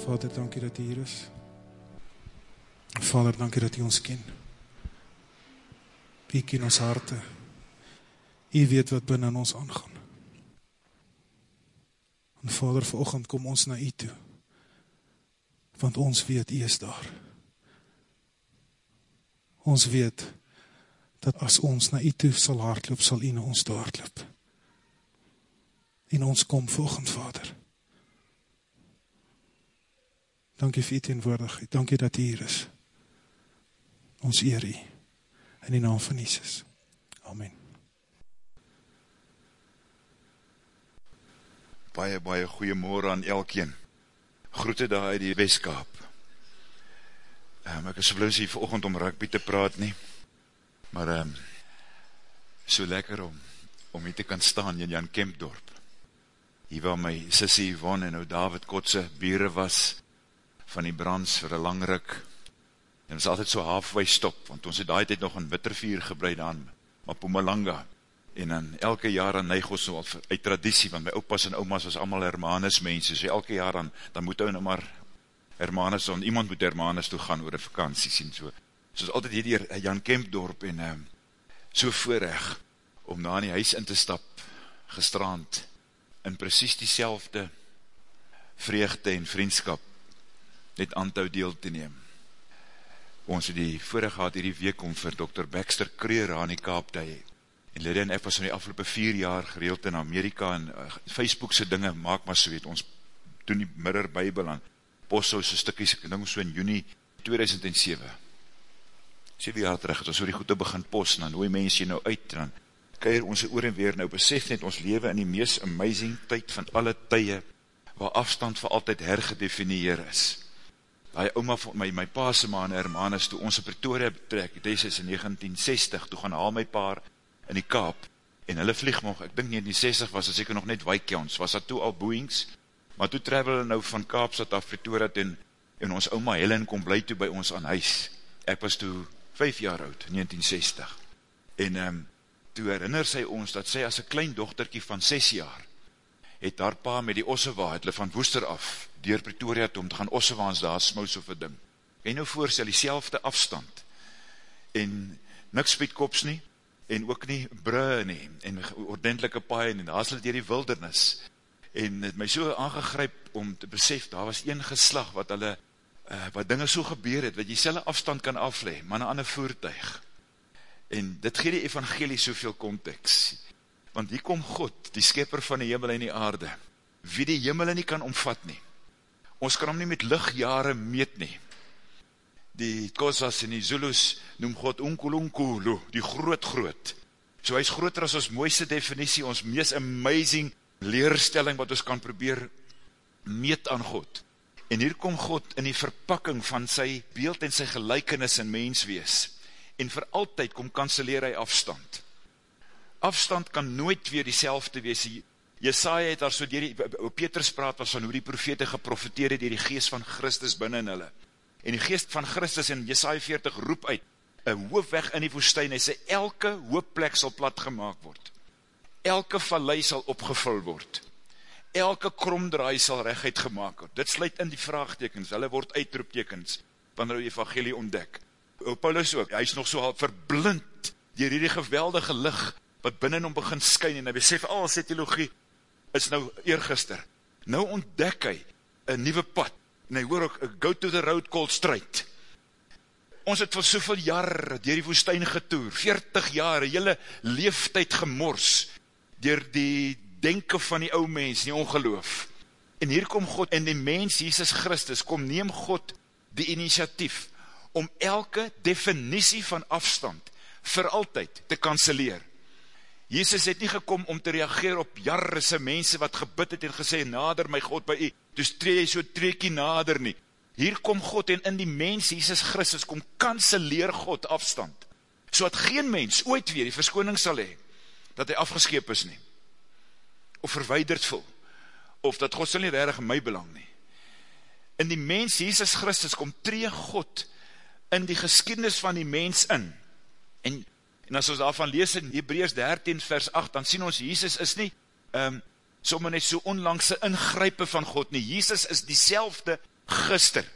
Vader, dankie dat U hier is. Vader, dankie dat U ons ken. U ken ons harte. U weet wat binnen ons aangaan. En Vader, verochend kom ons na U toe. Want ons weet U is daar. Ons weet dat as ons na U toe sal hardloop, sal U na ons toe hardloop. En ons kom volgend, Vader. Dankie vir U teenwoordigheid. Dankie dat U hier is. Ons eer U. In die naam van Jesus. Amen. Baie, baie goeiemorgen aan elkeen. Groete daar uit die Westkaap. Um, ek is verloos hier verochend om rugby te praat nie, maar um, so lekker om, om hier te kan staan in Jan Kempdorp. Hier waar my sissie Yvonne en nou David Kotse bieren was van die brands vir een lang ruk. En ons altyd so halfway stop, want ons het daai tijd nog een bittervier gebreid aan Mapumalanga en dan elke jaar dan neig ons so uit traditie, want my opas en omas was allemaal Hermanus mense, so elke jaar dan, dan moet hy nou maar Hermanus, dan iemand moet Hermanus toe gaan oor een vakantie sien, so, so is altyd hier die Jan Kempdorp en um, so voorrecht om na in die huis in te stap, gestrand, in precies die vreugde en vriendskap net aantou deel te neem. Ons het die vorige gehad hierdie week om vir Dr. Baxter Kreur aan die kaap te hee en Lydia en ek was in die afgelopen vier jaar gereeld in Amerika en uh, Facebookse dinge maak maar so weet, ons doen die mirror bybel aan posthouse stikkies, ek dink so in juni 2007 7 jaar terug, het ons so die goede begin post, en dan hooi mens jy nou uit, en dan keir ons oor en weer, nou besef net, ons leven in die meest amazing tyd van alle tye, waar afstand vir altyd hergedefinieer is. Daai oma van my, my paase ma en hermanis, toe ons in Pretoria betrek, dit is in 1960, toe gaan haal my paar, in die Kaap, en hulle vlieg nog, ek dink nie in die 60 was, het seker nog net Wijkjans, was dat toe al Boeings, maar toe travel hulle nou van Kaapstad af Pretoria en, en ons oma Helen kom bly toe by ons aan huis, ek was toe 5 jaar oud, 1960, en um, toe herinner sy ons, dat sy as een klein dochterkie van 6 jaar, het haar pa met die Ossewa, het hulle van Woester af, door Pretoria toe, om te gaan Ossewaans daar smous of een ding, jy nou voorstel, die selfde afstand, en niks spiet kops nie, en ook nie brug nie, en ordentelike paie nie, daar is hulle dier die wildernis, en het my so aangegryp om te besef, daar was een geslag wat hulle, uh, wat dinge so gebeur het, wat jy selle afstand kan afle, maar na ander voertuig, en dit gee die evangelie soveel context, want hier kom God, die skepper van die hemel en die aarde, wie die hemel nie kan omvat nie, ons kan hom nie met lichtjare meet nie, die Kosas en die Zulus noem God Unkulunkulu, die groot groot. So hy is groter as ons mooiste definitie, ons meest amazing leerstelling wat ons kan probeer meet aan God. En hier kom God in die verpakking van sy beeld en sy gelijkenis in menswees. En vir altyd kom kanseleer hy afstand. Afstand kan nooit weer die selfde wees. Jesaja het daar so, die, Petrus praat was van hoe die profete geprofiteer het, die geest van Christus binnen hulle. En die geest van Christus in Jesaja 40 roep uit, een hoofweg in die woestijn, hy sê, elke hoopplek sal plat gemaakt word, elke vallei sal opgevul word, elke kromdraai sal rechtheid gemaakt word, dit sluit in die vraagtekens, hulle word uitroeptekens, wanneer die evangelie ontdek, Paulus ook, hy is nog so verblind, dier hierdie geweldige licht, wat binnen hom begin skyn, en hy besef, al sy theologie, is nou eergister, nou ontdek hy, een nieuwe pad, en hy hoor ook, go to the road called straight. Ons het vir soveel jaar dier die woestijn getoer, 40 jaar, hele leeftijd gemors, dier die denken van die ou mens, die ongeloof. En hier kom God, en die mens, Jesus Christus, kom neem God die initiatief, om elke definitie van afstand, vir altyd te kanseleer. Jezus het nie gekom om te reageer op jarrese mense wat gebid het en gesê, nader my God by u, dus tree jy so treekie nader nie. Hier kom God en in die mens, Jesus Christus, kom kanseleer God afstand, so dat geen mens ooit weer die verskoning sal hee, dat hy afgeskeep is nie, of verweiderd voel, of dat God sal nie redig in my belang nie. In die mens, Jesus Christus, kom tree God in die geskiednis van die mens in, en En as ons daarvan lees in Hebreus 13 vers 8, dan sien ons, Jesus is nie, um, sommer net so onlangse ingrype van God nie. Jesus is die selfde gister.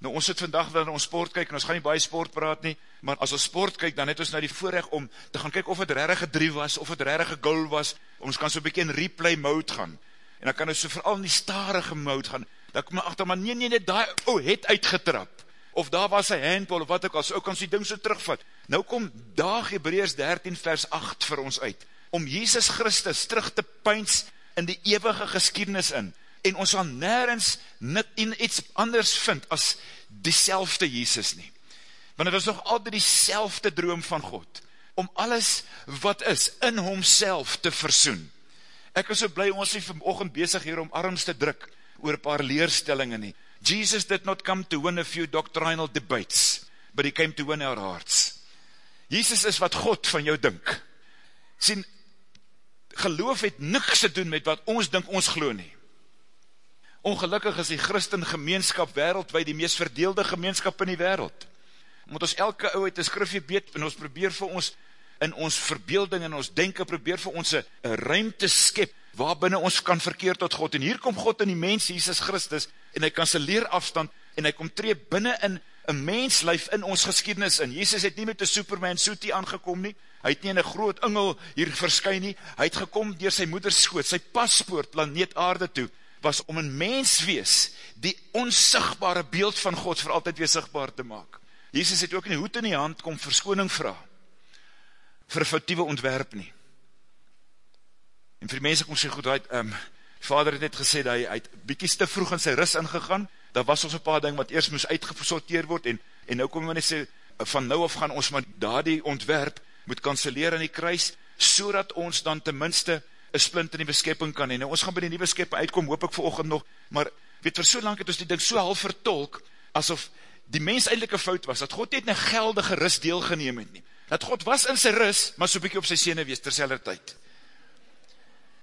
Nou ons sit vandag wel in ons sport kyk en ons gaan nie baie sport praat nie, maar as ons sport kyk dan het ons nou die voorreg om te gaan kyk of dit regtig 'n 3 was of dit regtig 'n goal was. Ons kan so 'n bietjie in replay mode gaan. En dan kan ons so veral in die stadige mode gaan. Dan kom agter maar nee nee nee daai o oh, het uitgetrap of daar was 'n handball of wat ook al, so kan ons die ding so terugvat. Nou kom daag Hebreërs 13 vers 8 vir ons uit om Jesus Christus terug te pyns in die ewige geskiedenis in en ons sal nêrens net in iets anders vind as dieselfde Jesus nie. Want dit is nog altyd dieselfde droom van God om alles wat is in homself te versoen. Ek is so bly ons is vanoggend besig hier om arms te druk oor paar leerstellings nie. Jesus did not come to win a few doctrinal debates, but he came to win our hearts. Jesus is wat God van jou dink. sien geloof het niks te doen met wat ons dink ons glo nie. Ongelukkig is die Christen gemeenskap wêreldwyd die mees verdeelde gemeenskap in die wêreld. Moet ons elke ou uit 'n skrifgie weet en ons probeer vir ons in ons verbeelding en ons denke probeer vir ons 'n ruimte skep waar binne ons kan verkeer tot God en hier kom God in die mens Jesus Christus en hy kanselleer afstand en hy kom tree binne in 'n menslyf in ons geskiedenis in. Jesus het nie met 'n Superman suitie aangekom nie. Hy het nie in 'n groot engel hier verskyn nie. Hy het gekom deur sy moeder se skoot. Sy paspoort planeet Aarde toe was om 'n mens wees die onsigbare beeld van God vir altyd weer sigbaar te maak. Jesus het ook in die hoed in die hand kom verskoning vra vir 'n foutiewe ontwerp nie. En vir die mense kom sê goed, hy ehm um, Vader het net gesê dat hy hy het bietjie te vroeg in sy rus ingegaan. Daar was ons 'n paar ding wat eers moes uitgesorteer word en en nou kom hy net sê van nou af gaan ons maar daardie ontwerp moet kanselleer aan die kruis sodat ons dan ten minste 'n splint in die beskepping kan hê. Nou ons gaan by die nuwe skepping uitkom, hoop ek vanoggend nog, maar weet vir so lank het ons die ding so half vertolk asof die mens eintlik 'n fout was dat God net 'n geldige rus deelgeneem het nie. Dat God was in sy rus, maar so bietjie op sy senuwees terselfdertyd.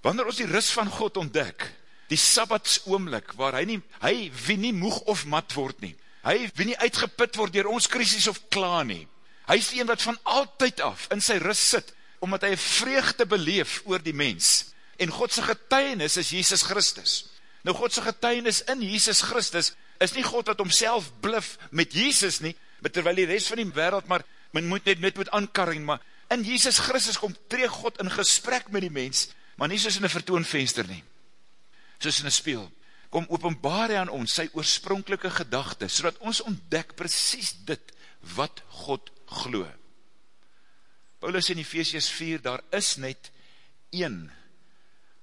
Wanneer ons die rus van God ontdek, die Sabbatsoomlik waar hy nie hy wie nie moeg of mat word nie. Hy wie nie uitgeput word deur ons krisis of kla nie. Hy is die een wat van altyd af in sy rus sit omdat hy vreugde beleef oor die mens. En God se getuienis is Jesus Christus. Nou God se getuienis in Jesus Christus is nie God wat homself bluf met Jesus nie, maar terwyl die res van die wêreld maar men moet net net moet aankarring, maar in Jesus Christus kom tree God in gesprek met die mens, maar nie soos in 'n vertoonvenster nie. Soos in 'n spieël. Kom openbaar hy aan ons sy oorspronklike gedagtes sodat ons ontdek presies dit wat God glo. Paulus in Efesiërs 4, daar is net een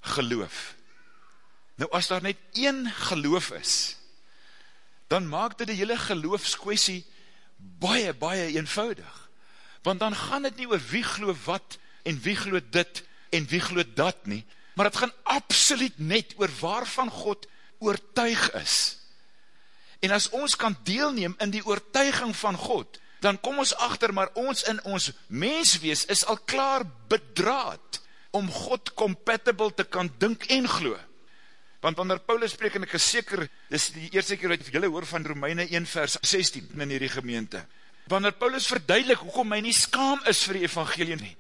geloof. Nou as daar net een geloof is, dan maak dit die hele geloofskwessie baie, baie eenvoudig. Want dan gaan het nie oor wie glo wat, en wie glo dit, en wie glo dat nie, maar het gaan absoluut net oor waarvan God oortuig is. En as ons kan deelneem in die oortuiging van God, dan kom ons achter, maar ons in ons menswees is al klaar bedraad om God compatible te kan dink en glo. Want wanneer Paulus spreek, en ek is seker, dis die eerste keer wat julle hoor van Romeine 1 vers 16 in hierdie gemeente, wanneer Paulus verduidelik hoekom hy nie skaam is vir die evangelie nie,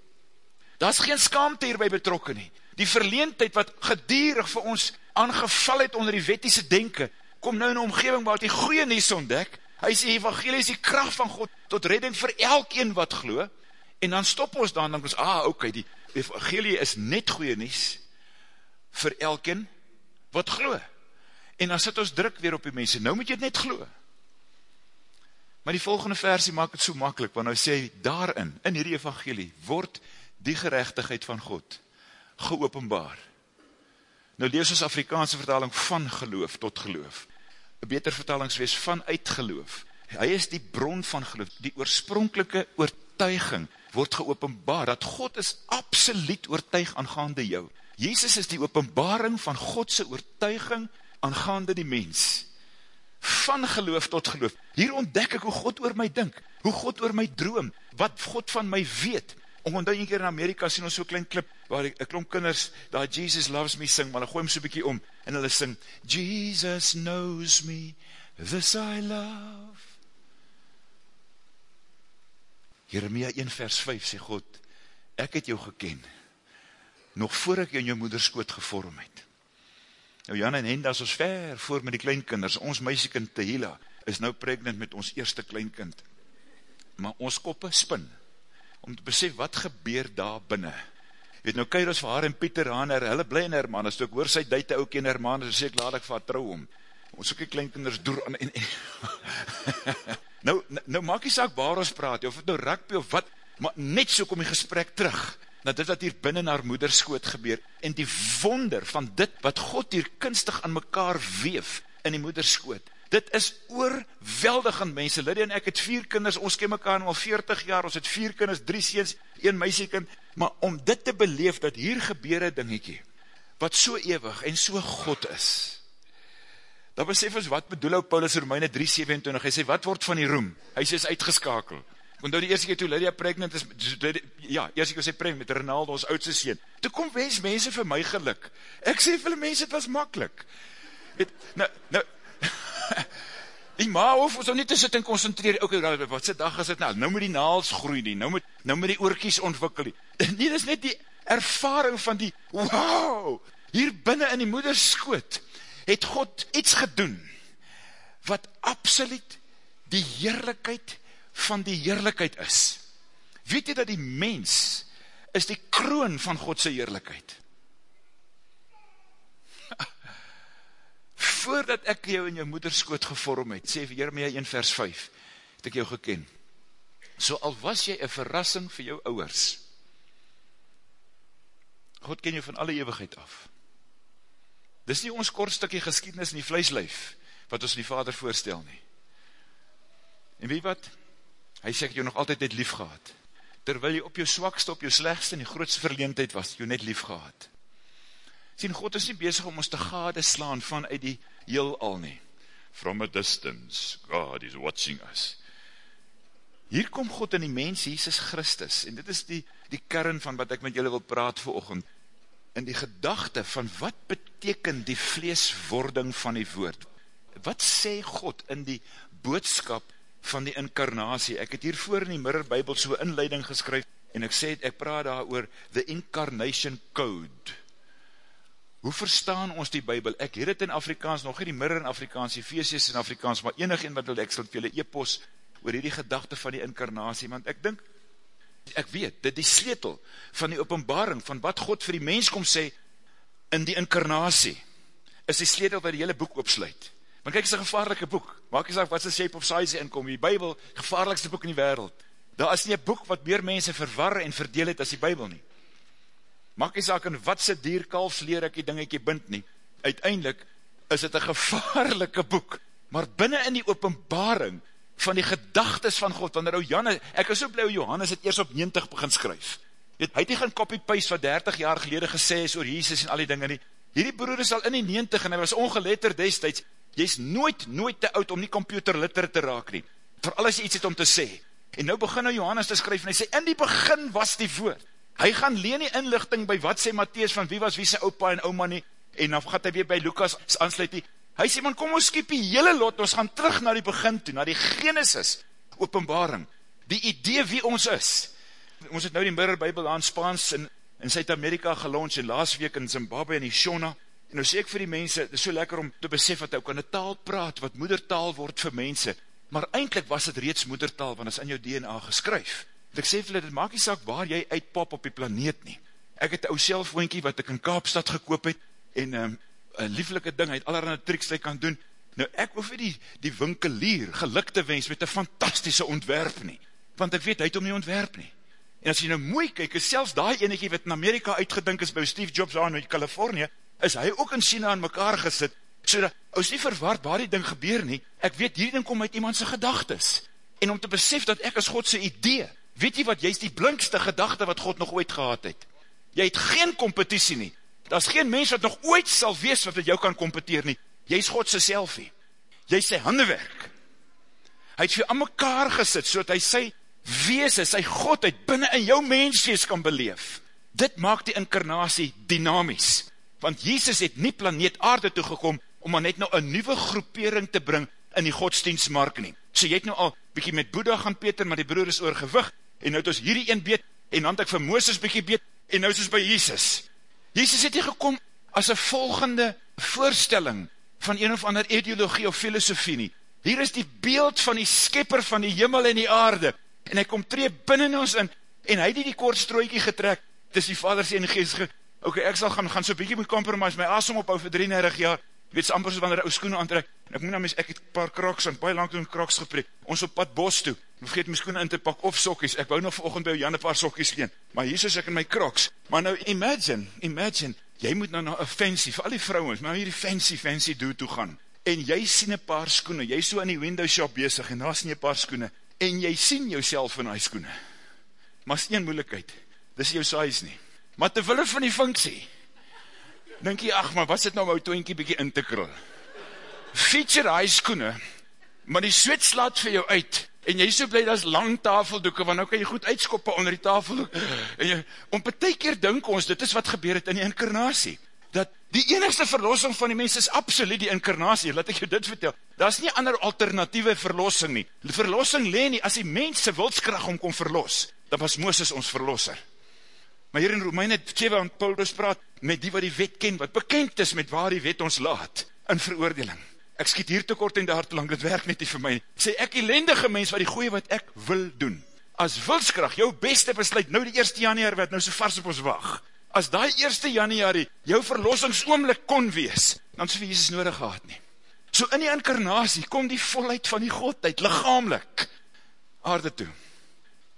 daar is geen skaamte hierby betrokken nie, die verleentheid wat gedierig vir ons aangeval het onder die wettiese denken, kom nou in die omgeving waar die goeie nies ontdek, hy sê evangelie is die kracht van God tot redding vir elkeen wat glo, en dan stop ons dan, dan ons, ah, ok, die evangelie is net goeie nies vir elkeen wat glo. En dan sit ons druk weer op die mense, nou moet jy het net glo. Maar die volgende versie maak het so makkelijk, want nou sê, daarin, in hierdie evangelie, word die gerechtigheid van God geopenbaar. Nou lees ons Afrikaanse vertaling van geloof tot geloof. Een beter vertalingswees van uitgeloof. Hy is die bron van geloof, die oorspronkelike oortuiging word geopenbaar, dat God is absoluut oortuig aangaande jou. Jezus is die openbaring van Godse oortuiging aangaande die mens. Van geloof tot geloof. Hier ontdek ek hoe God oor my dink, hoe God oor my droom, wat God van my weet. Onthou een keer in Amerika sien ons so klein klip, waar ek, ek klomp kinders, daar Jesus loves me sing, maar hulle gooi hom so bykie om, en hulle sing, Jesus knows me, this I love. Jeremia 1 vers 5 sê God, ek het jou geken, nog voor ek in jou moederskoot gevorm het. Nou Jan en Henda is ons ver voor met die kleinkinders, ons meisiekind Tehila is nou pregnant met ons eerste kleinkind. Maar ons koppe spin, om te besef wat gebeur daar binnen. Weet nou, Kairos vir haar en Pieter aan her, hulle bly in Hermanus, toe ek hoor sy duite ook in Hermanus, so sê ek laat ek vir haar trouw om. Ons soekie kleinkinders door aan en... en nou, nou, nou maak die saak waar ons praat, of het nou rugby of wat, maar net so kom die gesprek terug, na dit wat hier binnen haar moederskoot gebeur, en die wonder van dit wat God hier kunstig aan mekaar weef in die moederskoot, dit is oorweldigend mense, Liddy en ek het vier kinders, ons ken mekaar al 40 jaar, ons het vier kinders, drie seens, een meisiekind, maar om dit te beleef, dat hier gebeur een dingetje, wat so ewig en so God is, dan besef ons, wat bedoel ou Paulus Romeine 3,27, hy sê, wat word van die roem? Hy sê, is uitgeskakel. Want nou die eerste keer toe Lydia pregnant is, ja, eerste keer sy pregnant met Ronaldo, ons oudste sien, toe kom wens mense vir my geluk. Ek sê vir mense, het was makkelijk. Het, nou, nou, die ma hoef ons nou nie te sit en concentreer, ok, wat sy dag is het nou, nou moet die naals groei nie, nou moet, nou moet die oorkies ontwikkel nie. Nee, dit is net die ervaring van die, wow, hier binnen in die moeders skoot, het God iets gedoen, wat absoluut die heerlijkheid van die heerlijkheid is. Weet jy dat die mens is die kroon van Godse heerlijkheid? Voordat ek jou in jou moederskoot gevorm het, sê Jeremia 1 vers 5, het ek jou geken. So al was jy een verrassing vir jou ouwers, God ken jou van alle eeuwigheid af. Dis nie ons kort stukkie geskiednis in die vleeslijf, wat ons die vader voorstel nie. En weet wat? Hy sê ek jou nog altyd net lief gehad. Terwyl jy op jou swakste, op jou slegste en die grootste verleendheid was, jou net lief gehad. Sien, God is nie bezig om ons te gade slaan vanuit die heel al nie. From a distance, God is watching us. Hier kom God in die mens, Jesus Christus, en dit is die, die kern van wat ek met julle wil praat vir ochend, in die gedachte van wat beteken die vleeswording van die woord. Wat sê God in die boodskap van die incarnatie? Ek het hiervoor in die Mirror Bijbel so inleiding geskryf, en ek sê, ek praat daar oor the incarnation code. Hoe verstaan ons die Bijbel? Ek het het in Afrikaans, nog nie die Mirror in Afrikaans, die Feesjes in Afrikaans, maar enig een wat wil ek sal vir julle e-pos oor die gedachte van die incarnatie, want ek dink, ek weet, dit die sleutel van die openbaring, van wat God vir die mens kom sê, in die incarnatie, is die sleutel wat die hele boek opsluit. Want kyk, is een gevaarlike boek, maak jy sê, wat is die shape of size inkom, die bybel, gevaarlikste boek in die wereld, daar is nie een boek wat meer mense verwarre en verdeel het as die bybel nie. Maak jy saak in wat sy dierkalfs leer ek die dingetje bind nie, uiteindelik is het een gevaarlike boek, maar binnen in die openbaring, van die gedagtes van God, wanneer ou Janne, ek is so blij, Johannes het eers op 90 begin skryf, het, hy het nie gaan copy-paste wat 30 jaar gelede gesê is oor Jesus en al die dinge nie, hierdie broer is al in die 90 en hy was ongeletter destijds, jy is nooit, nooit te oud om nie computerlitter te raak nie, vir alles iets het om te sê, en nou begin nou Johannes te skryf, en hy sê, in die begin was die woord, hy gaan leen die inlichting by wat sê Matthies van wie was wie sy opa en oma nie, en dan gaat hy weer by Lukas aansluit die, Hy sê, man, kom ons skiep die hele lot, ons gaan terug na die begin toe, na die genesis, openbaring, die idee wie ons is. Ons het nou die Mirror Bijbel aan Spaans in, in Zuid-Amerika gelons, en laas week in Zimbabwe en die Shona, en nou sê ek vir die mense, het is so lekker om te besef wat hy kan een taal praat, wat moedertaal word vir mense, maar eindelijk was het reeds moedertaal, want is in jou DNA geskryf. En ek sê vir hulle, dit maak nie saak waar jy uitpop op die planeet nie. Ek het een ou selfwoonkie wat ek in Kaapstad gekoop het, en um, een lieflike ding, hy het allerhande triks hy kan doen, nou ek hoef die, die winkelier geluk te wens met een fantastische ontwerp nie, want ek weet, hy het om nie ontwerp nie, en as jy nou mooi kyk, is selfs die enige wat in Amerika uitgedink is, by Steve Jobs aan in Californië, is hy ook in China aan mekaar gesit, so dat, ons nie verwaard waar die ding gebeur nie, ek weet, hierdie ding kom uit iemandse gedagtes, en om te besef dat ek as Godse idee, weet jy wat, jy is die blinkste gedachte wat God nog ooit gehad het, jy het geen competitie nie, daar is geen mens wat nog ooit sal wees wat met jou kan competeer nie, jy is Godse selfie, jy is sy handewerk, hy het vir aan mekaar gesit, so hy sy wees, sy Godheid binnen in jou menswees kan beleef, dit maak die inkarnatie dynamies, want Jezus het nie planeet aarde toegekom, om maar net nou een nieuwe groepering te bring, in die godsdienstmark nie, so jy het nou al bykie met Boeddha gaan Peter, maar die broer is oorgewig, en nou het ons hierdie een beet, en dan het ek vir Mooses bykie beet, en nou is ons by Jesus, Jezus het nie gekom as een volgende voorstelling van een of ander ideologie of filosofie nie. Hier is die beeld van die skepper van die hemel en die aarde, en hy kom tree binnen ons in, en hy het die kort strooikie getrek, dis die vader sê in die geest, ok, ek sal gaan, gaan so bykie moet compromise, my asom ophou vir 33 jaar, weet jy, amper so wanneer ou skoene aantrek, en ek moet nou mis, ek het paar kroks, en baie lang toen kroks gepreek, ons op pad bos toe, vergeet my skoene in te pak, of sokkies, ek wou nog vanochtend by Jan een paar sokkies geen, maar hier is ek in my kroks, maar nou imagine, imagine, jy moet nou na een fancy, vir al die vrouwens, maar hier die fancy, fancy doe toe gaan, en jy sien een paar skoene, jy so in die window shop bezig, en daar sien jy paar skoene, en jy sien jouself in die skoene, maar is een moeilijkheid, dis jou size nie, maar te wille van die funksie, denk jy, ach, maar wat sit nou my toentjie bykie in te krul, feature hy skoene, maar die swit slaat vir jou uit, en jy so blij, dat is lang tafeldoeken, want nou kan jy goed uitskoppe onder die tafeldoek, en jy, om per keer dink ons, dit is wat gebeur het in die inkarnasie, dat die enigste verlossing van die mens is absoluut die inkarnasie, laat ek jou dit vertel, daar is nie ander alternatieve verlossing nie, verlossing leen nie, as die mens sy wilskracht om kon verlos, dan was Mooses ons verlosser, maar hier in Romeine 7, want Paulus praat, met die wat die wet ken, wat bekend is met waar die wet ons laat, in veroordeling, ek skiet hier te kort en daar te lang, dit werk net nie vir my, sê ek elendige mens wat die goeie wat ek wil doen, as wilskracht, jou beste besluit, nou die eerste januari wat nou so vars op ons wacht, as die eerste januari jou verlossingsoomlik kon wees, dan so vir Jesus nodig gehad nie. So in die inkarnasie kom die volheid van die Godheid, lichamelik, aarde toe.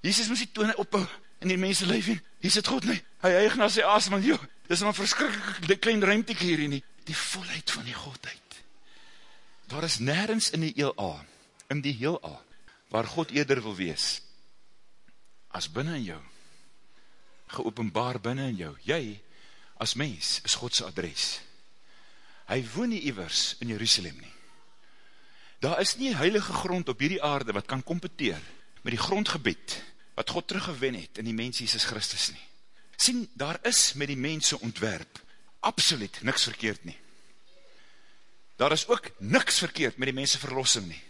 Jesus moes die tone ophou in die mense leef en, hier sit God nie, hy eig na sy asem, joh, dis maar verskrikkelijk klein ruimte hier nie, die volheid van die Godheid. Daar is nergens in die eel in die heel A, waar God eerder wil wees, as binnen in jou, geopenbaar binnen in jou, jy, as mens, is Godse adres, hy woon nie iwers in Jerusalem nie, daar is nie heilige grond op hierdie aarde, wat kan competeer, met die grondgebied, wat God teruggewen het, in die mens Jesus Christus nie, sien, daar is met die mense ontwerp, absoluut niks verkeerd nie, daar is ook niks verkeerd met die mense verlossing nie.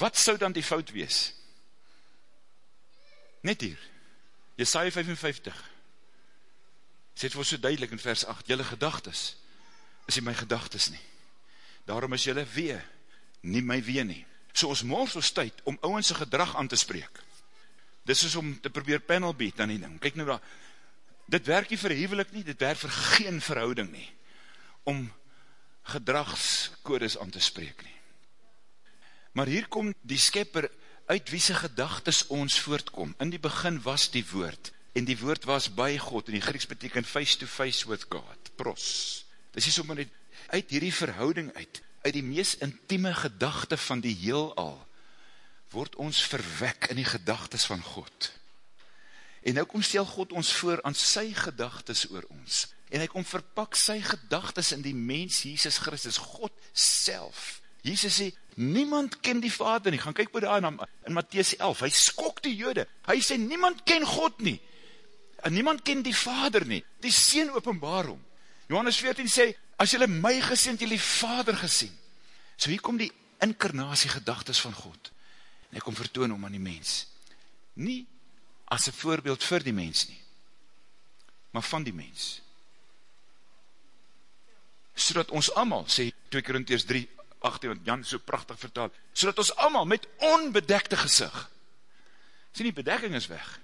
Wat sou dan die fout wees? Net hier, Jesaja 55, sê het vir so duidelik in vers 8, jylle gedagtes, is nie my gedagtes nie. Daarom is jylle wee, nie my wee nie. So ons mors ons tyd om ouwense gedrag aan te spreek. Dis is om te probeer panel beat aan die ding. Kijk nou daar, dit werk nie vir hevelik nie, dit werk vir geen verhouding nie. Om gedragskodes aan te spreek nie. Maar hier kom die skepper uit wie sy gedagtes ons voortkom. In die begin was die woord, en die woord was by God, en die Grieks beteken face to face with God, pros. Dis is net uit hierdie verhouding uit, uit die mees intieme gedagte van die heel al, word ons verwek in die gedagtes van God. En nou kom stel God ons voor aan sy gedagtes oor ons, en hy kom verpak sy gedagtes in die mens Jesus Christus, God self. Jesus sê, niemand ken die vader nie, gaan kyk by daar in, in Matthäus 11, hy skok die jode, hy sê, niemand ken God nie, en niemand ken die vader nie, die sien openbaar om. Johannes 14 sê, as jylle my gesien, jylle die vader gesien. So hier kom die inkarnasie gedagtes van God, en hy kom vertoon om aan die mens, nie as een voorbeeld vir die mens nie, maar van die mens. So ons allemaal, sê 2 Korinties 3, 18, want Jan so prachtig vertaal, so ons allemaal met onbedekte gezicht, sê die bedekking is weg,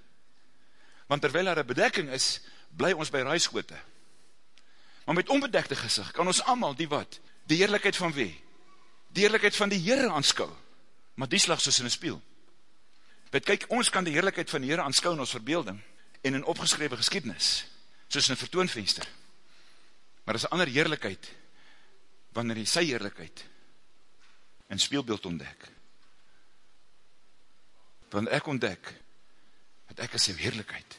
want terwijl daar een bedekking is, bly ons by ruiskote, maar met onbedekte gezicht, kan ons allemaal die wat, die heerlijkheid van wie, die heerlijkheid van die Heere aanskou, maar die slag soos in een spiel, want kyk, ons kan die heerlijkheid van die Heere aanskou in ons verbeelding, en in opgeskrewe geskiednis, soos in een vertoonvenster, maar is een ander heerlijkheid, wanneer jy sy heerlijkheid in speelbeeld ontdek. Wanneer ek ontdek, dat ek is sy heerlijkheid.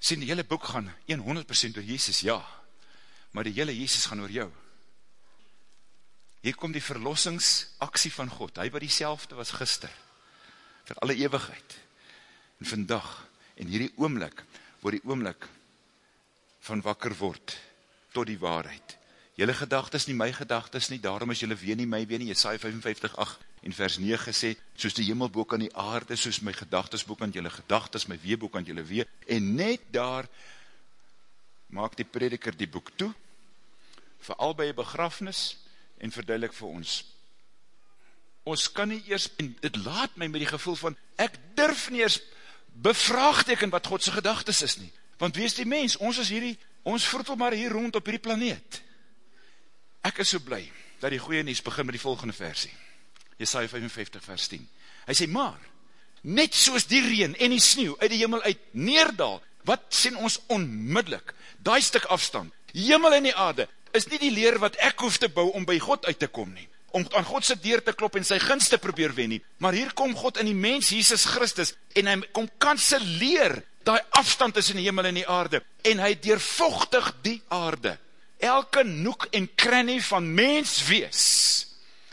Sien, die hele boek gaan 100% oor Jezus, ja, maar die hele Jezus gaan oor jou. Hier kom die verlossingsaksie van God, hy wat die was gister, vir alle eeuwigheid, en vandag, en hierdie oomlik, waar die oomlik van wakker word tot die waarheid. Julle gedagtes nie my gedagtes nie, daarom is julle weer nie my weer nie. Jesaja 55, 8 en vers 9 sê, soos die hemelboek aan die aarde, soos my gedagtes boek aan julle gedagtes, my weeboek aan julle wee, en net daar maak die prediker die boek toe, vir al by begrafnis, en verduidelik vir ons. Ons kan nie eers, en dit laat my met die gevoel van, ek durf nie eers bevraagteken wat Godse gedagtes is nie. Want wees die mens, ons is hierdie, ons vroetel maar hier rond op hierdie planeet. Ek is so bly, dat die goeie nies begin met die volgende versie. Jesaja 55 vers 10. Hy sê, maar, net soos die reen en die sneeuw uit die hemel uit neerdal, wat sien ons onmiddellik, daai stuk afstand, hemel en die aarde, is nie die leer wat ek hoef te bou om by God uit te kom nie, om aan God sy deur te klop en sy gunst te probeer wen nie, maar hier kom God in die mens Jesus Christus, en hy kom kanseleer die afstand tussen die hemel en die aarde, en hy deurvochtig die aarde, elke noek en krennie van mens wees,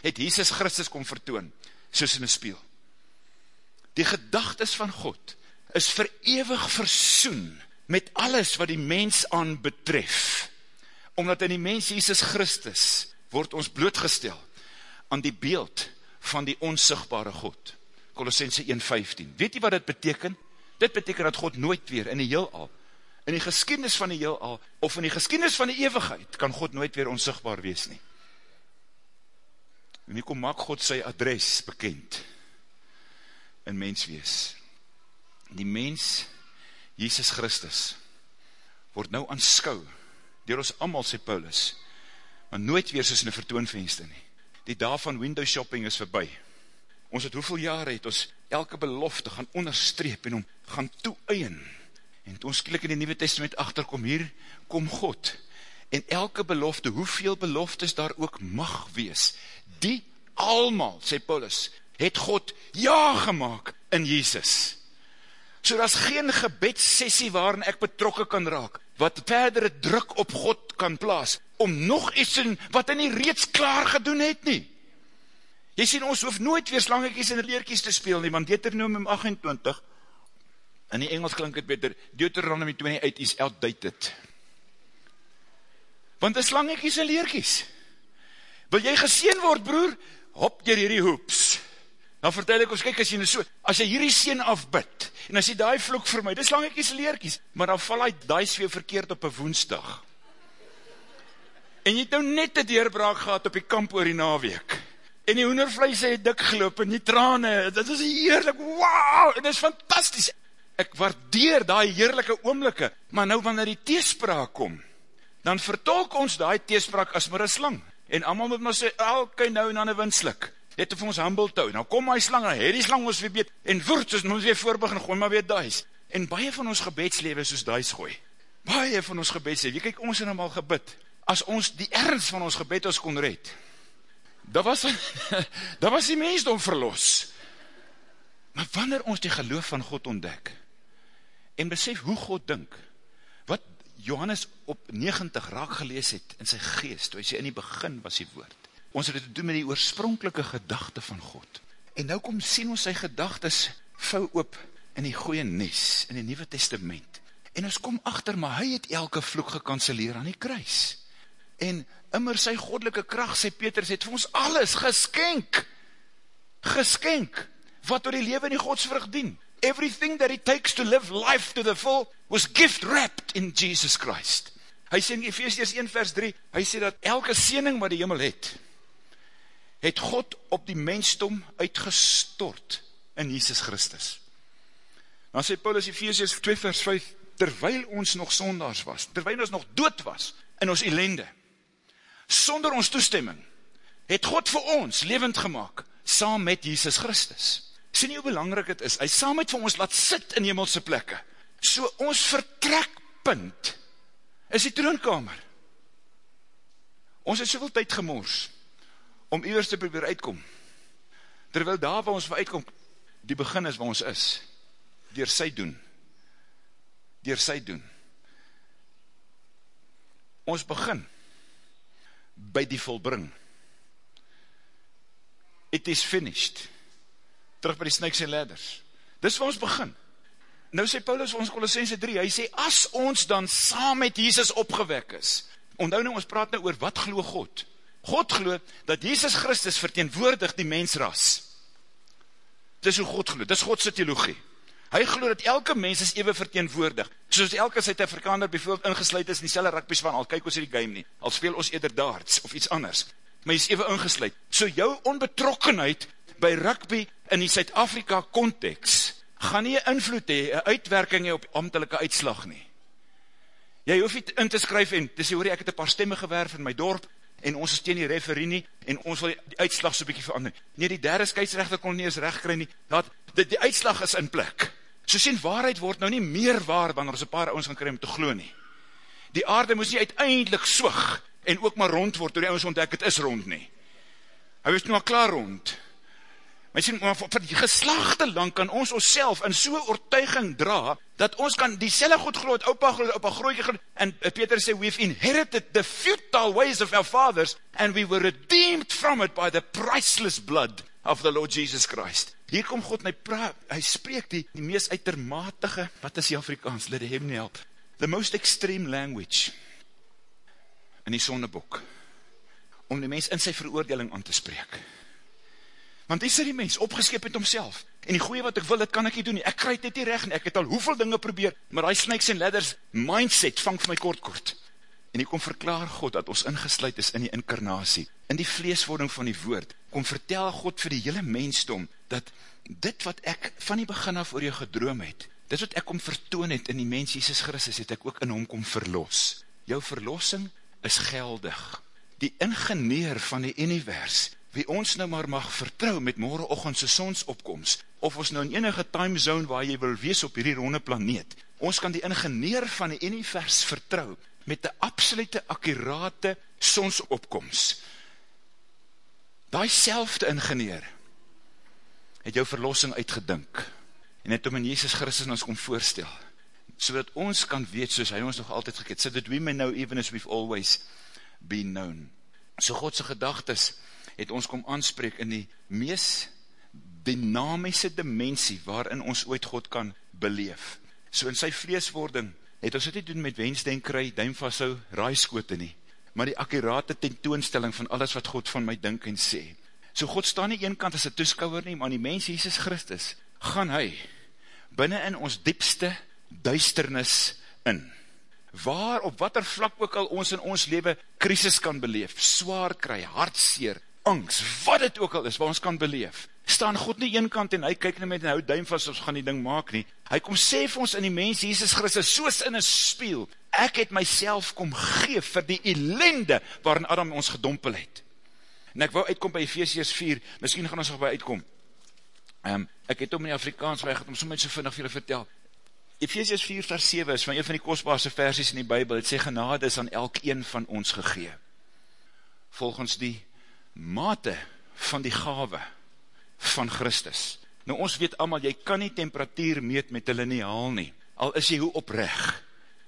het Jesus Christus kom vertoon, soos in een spiel. Die gedagtes van God is verewig versoen met alles wat die mens aan betref, omdat in die mens Jesus Christus word ons blootgestel aan die beeld van die onsigbare God. Colossense 1.15. Weet jy wat dit beteken? Dit beteken dat God nooit weer in die heel al, in die geskiednis van die heel al, of in die geskiednis van die eeuwigheid, kan God nooit weer onsigbaar wees nie. En nie kom maak God sy adres bekend in mens wees. Die mens, Jesus Christus, word nou aanskou, dier ons allemaal, sê Paulus, maar nooit weer soos in een vertoonvenster nie. Die dag van window shopping is voorbij. Ons het hoeveel jare het ons elke belofte gaan onderstreep en om gaan toeëien. En toe ons klik in die Nieuwe Testament achterkom, hier kom God. En elke belofte, hoeveel beloftes daar ook mag wees, die almal, sê Paulus, het God ja gemaakt in Jesus. So dat is geen gebedssessie waarin ek betrokke kan raak, wat verdere druk op God kan plaas, om nog iets in wat hy nie reeds klaar gedoen het nie. Jy sien, ons hoef nooit weer slangekies en leerkies te speel nie, want Deuteronomium 28, in die Engels klink het beter, Deuteronomium 28 is outdated. Want die slangekies en leerkies, wil jy geseen word, broer, hop dier hierdie hoeps, dan vertel ek ons, kyk as jy nou so, as jy hierdie seen afbid, en as jy die vloek vir my, dis langekies leerkies, maar dan val hy die swee verkeerd op een woensdag. En jy het nou net een deurbraak gehad op die kamp oor die naweek. En die hoendervlees het dik geloop, en die trane, dit is heerlik, wauw, en dit is fantastisch. Ek waardeer die heerlijke oomlikke, maar nou wanneer die teespraak kom, dan vertolk ons die teespraak as maar een slang. En allemaal moet maar sê, elke nou en dan een windslik het vir ons humble toe, nou kom my slang, nou het die slang ons weer beet, en voort, soos ons weer voorbegin, gooi maar weer duis, en baie van ons gebedslewe soos duis gooi, baie van ons gebedslewe, kyk ons het al gebid, as ons die ernst van ons gebed ons kon red, dat was, dat was die mensdom verlos, maar wanneer ons die geloof van God ontdek, en besef hoe God dink, wat Johannes op 90 raak gelees het in sy geest, toe hy sê in die begin was die woord, ons het het te doen met die oorspronkelike gedachte van God. En nou kom sien ons sy gedagtes vou op in die goeie nes, in die Nieuwe Testament. En ons kom achter, maar hy het elke vloek gekanceleer aan die kruis. En immer sy godelike kracht, sê Peters, het vir ons alles geskenk. Geskenk. Wat door die leven in die godsvrug dien. Everything that it takes to live life to the full was gift wrapped in Jesus Christ. Hy sê in Ephesians 1 vers 3, hy sê dat elke siening wat die hemel het, het God op die mensdom uitgestort in Jesus Christus. Dan sê Paulus Ephesians 2 vers 5, terwyl ons nog sondaars was, terwyl ons nog dood was in ons ellende, sonder ons toestemming, het God vir ons levend gemaakt, saam met Jesus Christus. Sê nie hoe belangrijk het is, hy saam met vir ons laat sit in hemelse plekke, so ons vertrekpunt is die troonkamer. Ons het soveel tyd gemors, om eers te probeer uitkom. Terwyl daar waar ons vir uitkom, die begin is waar ons is, dier sy doen, dier sy doen. Ons begin, by die volbring. It is finished. Terug by die snakes en ladders. Dis waar ons begin. Nou sê Paulus vir ons Colossense 3, hy sê, as ons dan saam met Jesus opgewek is, onthou nou, ons praat nou oor, wat glo God? God glo dat Jesus Christus verteenwoordig die mensras. Dis hoe God glo, dis Godse theologie. Hy glo dat elke mens is ewe verteenwoordig. Soos elke Suid-Afrikaner bijvoorbeeld ingesluid is in die selle rugby span, al kyk ons hier die game nie, al speel ons eerder darts of iets anders, maar jy is ewe ingesluid. So jou onbetrokkenheid by rugby in die Suid-Afrika context, gaan nie invloed hee, een uitwerking hee op ambtelike uitslag nie. Jy hoef nie in te skryf en te sê, hoor ek het een paar stemme gewerf in my dorp, en ons is teen die referie nie, en ons wil die uitslag so bykie verander. Nee, die derde skeidsrechter kon nie eens recht kry nie, dat die, die uitslag is in plik. So sien, waarheid word nou nie meer waar, wanneer ons een paar ons gaan kry om te glo nie. Die aarde moes nie uiteindelik swig, en ook maar rond word, door die ons ontdek, het is rond nie. Hy was nou al klaar rond. Maar sien, maar vir die geslachte lang kan ons ons self in so'n oortuiging dra, dat ons kan die selle goed groot, opa groot, opa grootje groot, en Peter sê, we've inherited the futile ways of our fathers, and we were redeemed from it by the priceless blood of the Lord Jesus Christ. Hier kom God, hy, praat, hy spreek die, die meest uitermatige, wat is die Afrikaans, let him nie help, the most extreme language, in die sonneboek, om die mens in sy veroordeling aan te spreek. Want die sê die mens, opgeskip het homself. En die goeie wat ek wil, dit kan ek nie doen nie. Ek krijg dit nie recht, en ek het al hoeveel dinge probeer, maar die snakes en ladders mindset vang vir my kort kort. En die kom verklaar God, dat ons ingesluid is in die inkarnasie, in die vleeswording van die woord, kom vertel God vir die hele mensdom, dat dit wat ek van die begin af oor jou gedroom het, dit wat ek kom vertoon het in die mens Jesus Christus, het ek ook in hom kom verlos. Jou verlossing is geldig. Die ingenieur van die univers, wie ons nou maar mag vertrou met morgenochtendse sonsopkomst, of ons nou in enige time zone waar jy wil wees op hierdie ronde planeet, ons kan die ingenieur van die univers vertrou, met die absolute akkurate sonsopkomst. Daai selfde ingenieur, het jou verlossing uitgedink, en het om in Jesus Christus ons kom voorstel, so dat ons kan weet, soos hy ons nog altyd gekeet, so that we may know even as we've always been known. So Godse gedagtes, het ons kom aanspreek in die mees dynamische dimensie waarin ons ooit God kan beleef. So in sy vleeswording het ons dit nie doen met wensdenkerij, duimvasthou, raaiskote nie, maar die akkurate tentoonstelling van alles wat God van my dink en sê. So God staan nie een kant as een toeskouwer nie, maar die mens Jesus Christus, gaan hy binnen in ons diepste duisternis in. Waar, op wat er vlak ook al ons in ons leven krisis kan beleef, zwaar kry, hartseer, angst, wat het ook al is, wat ons kan beleef, staan God nie een kant en hy kyk nie met en hou duim vast, ons gaan die ding maak nie, hy kom sê vir ons in die mens, Jesus Christus, soos in een spiel, ek het myself kom geef vir die ellende, waarin Adam ons gedompel het, en ek wou uitkom by Ephesians 4, miskien gaan ons nog by uitkom, um, ek het om in die Afrikaans, maar ek het om so met so vinnig vir julle vertel, Ephesians 4 vers 7 is van een van die kostbaarse versies in die Bijbel, het sê genade is aan elk een van ons gegee, volgens die mate van die gave van Christus. Nou ons weet allemaal, jy kan nie temperatuur meet met een lineaal nie, al is jy hoe oprecht.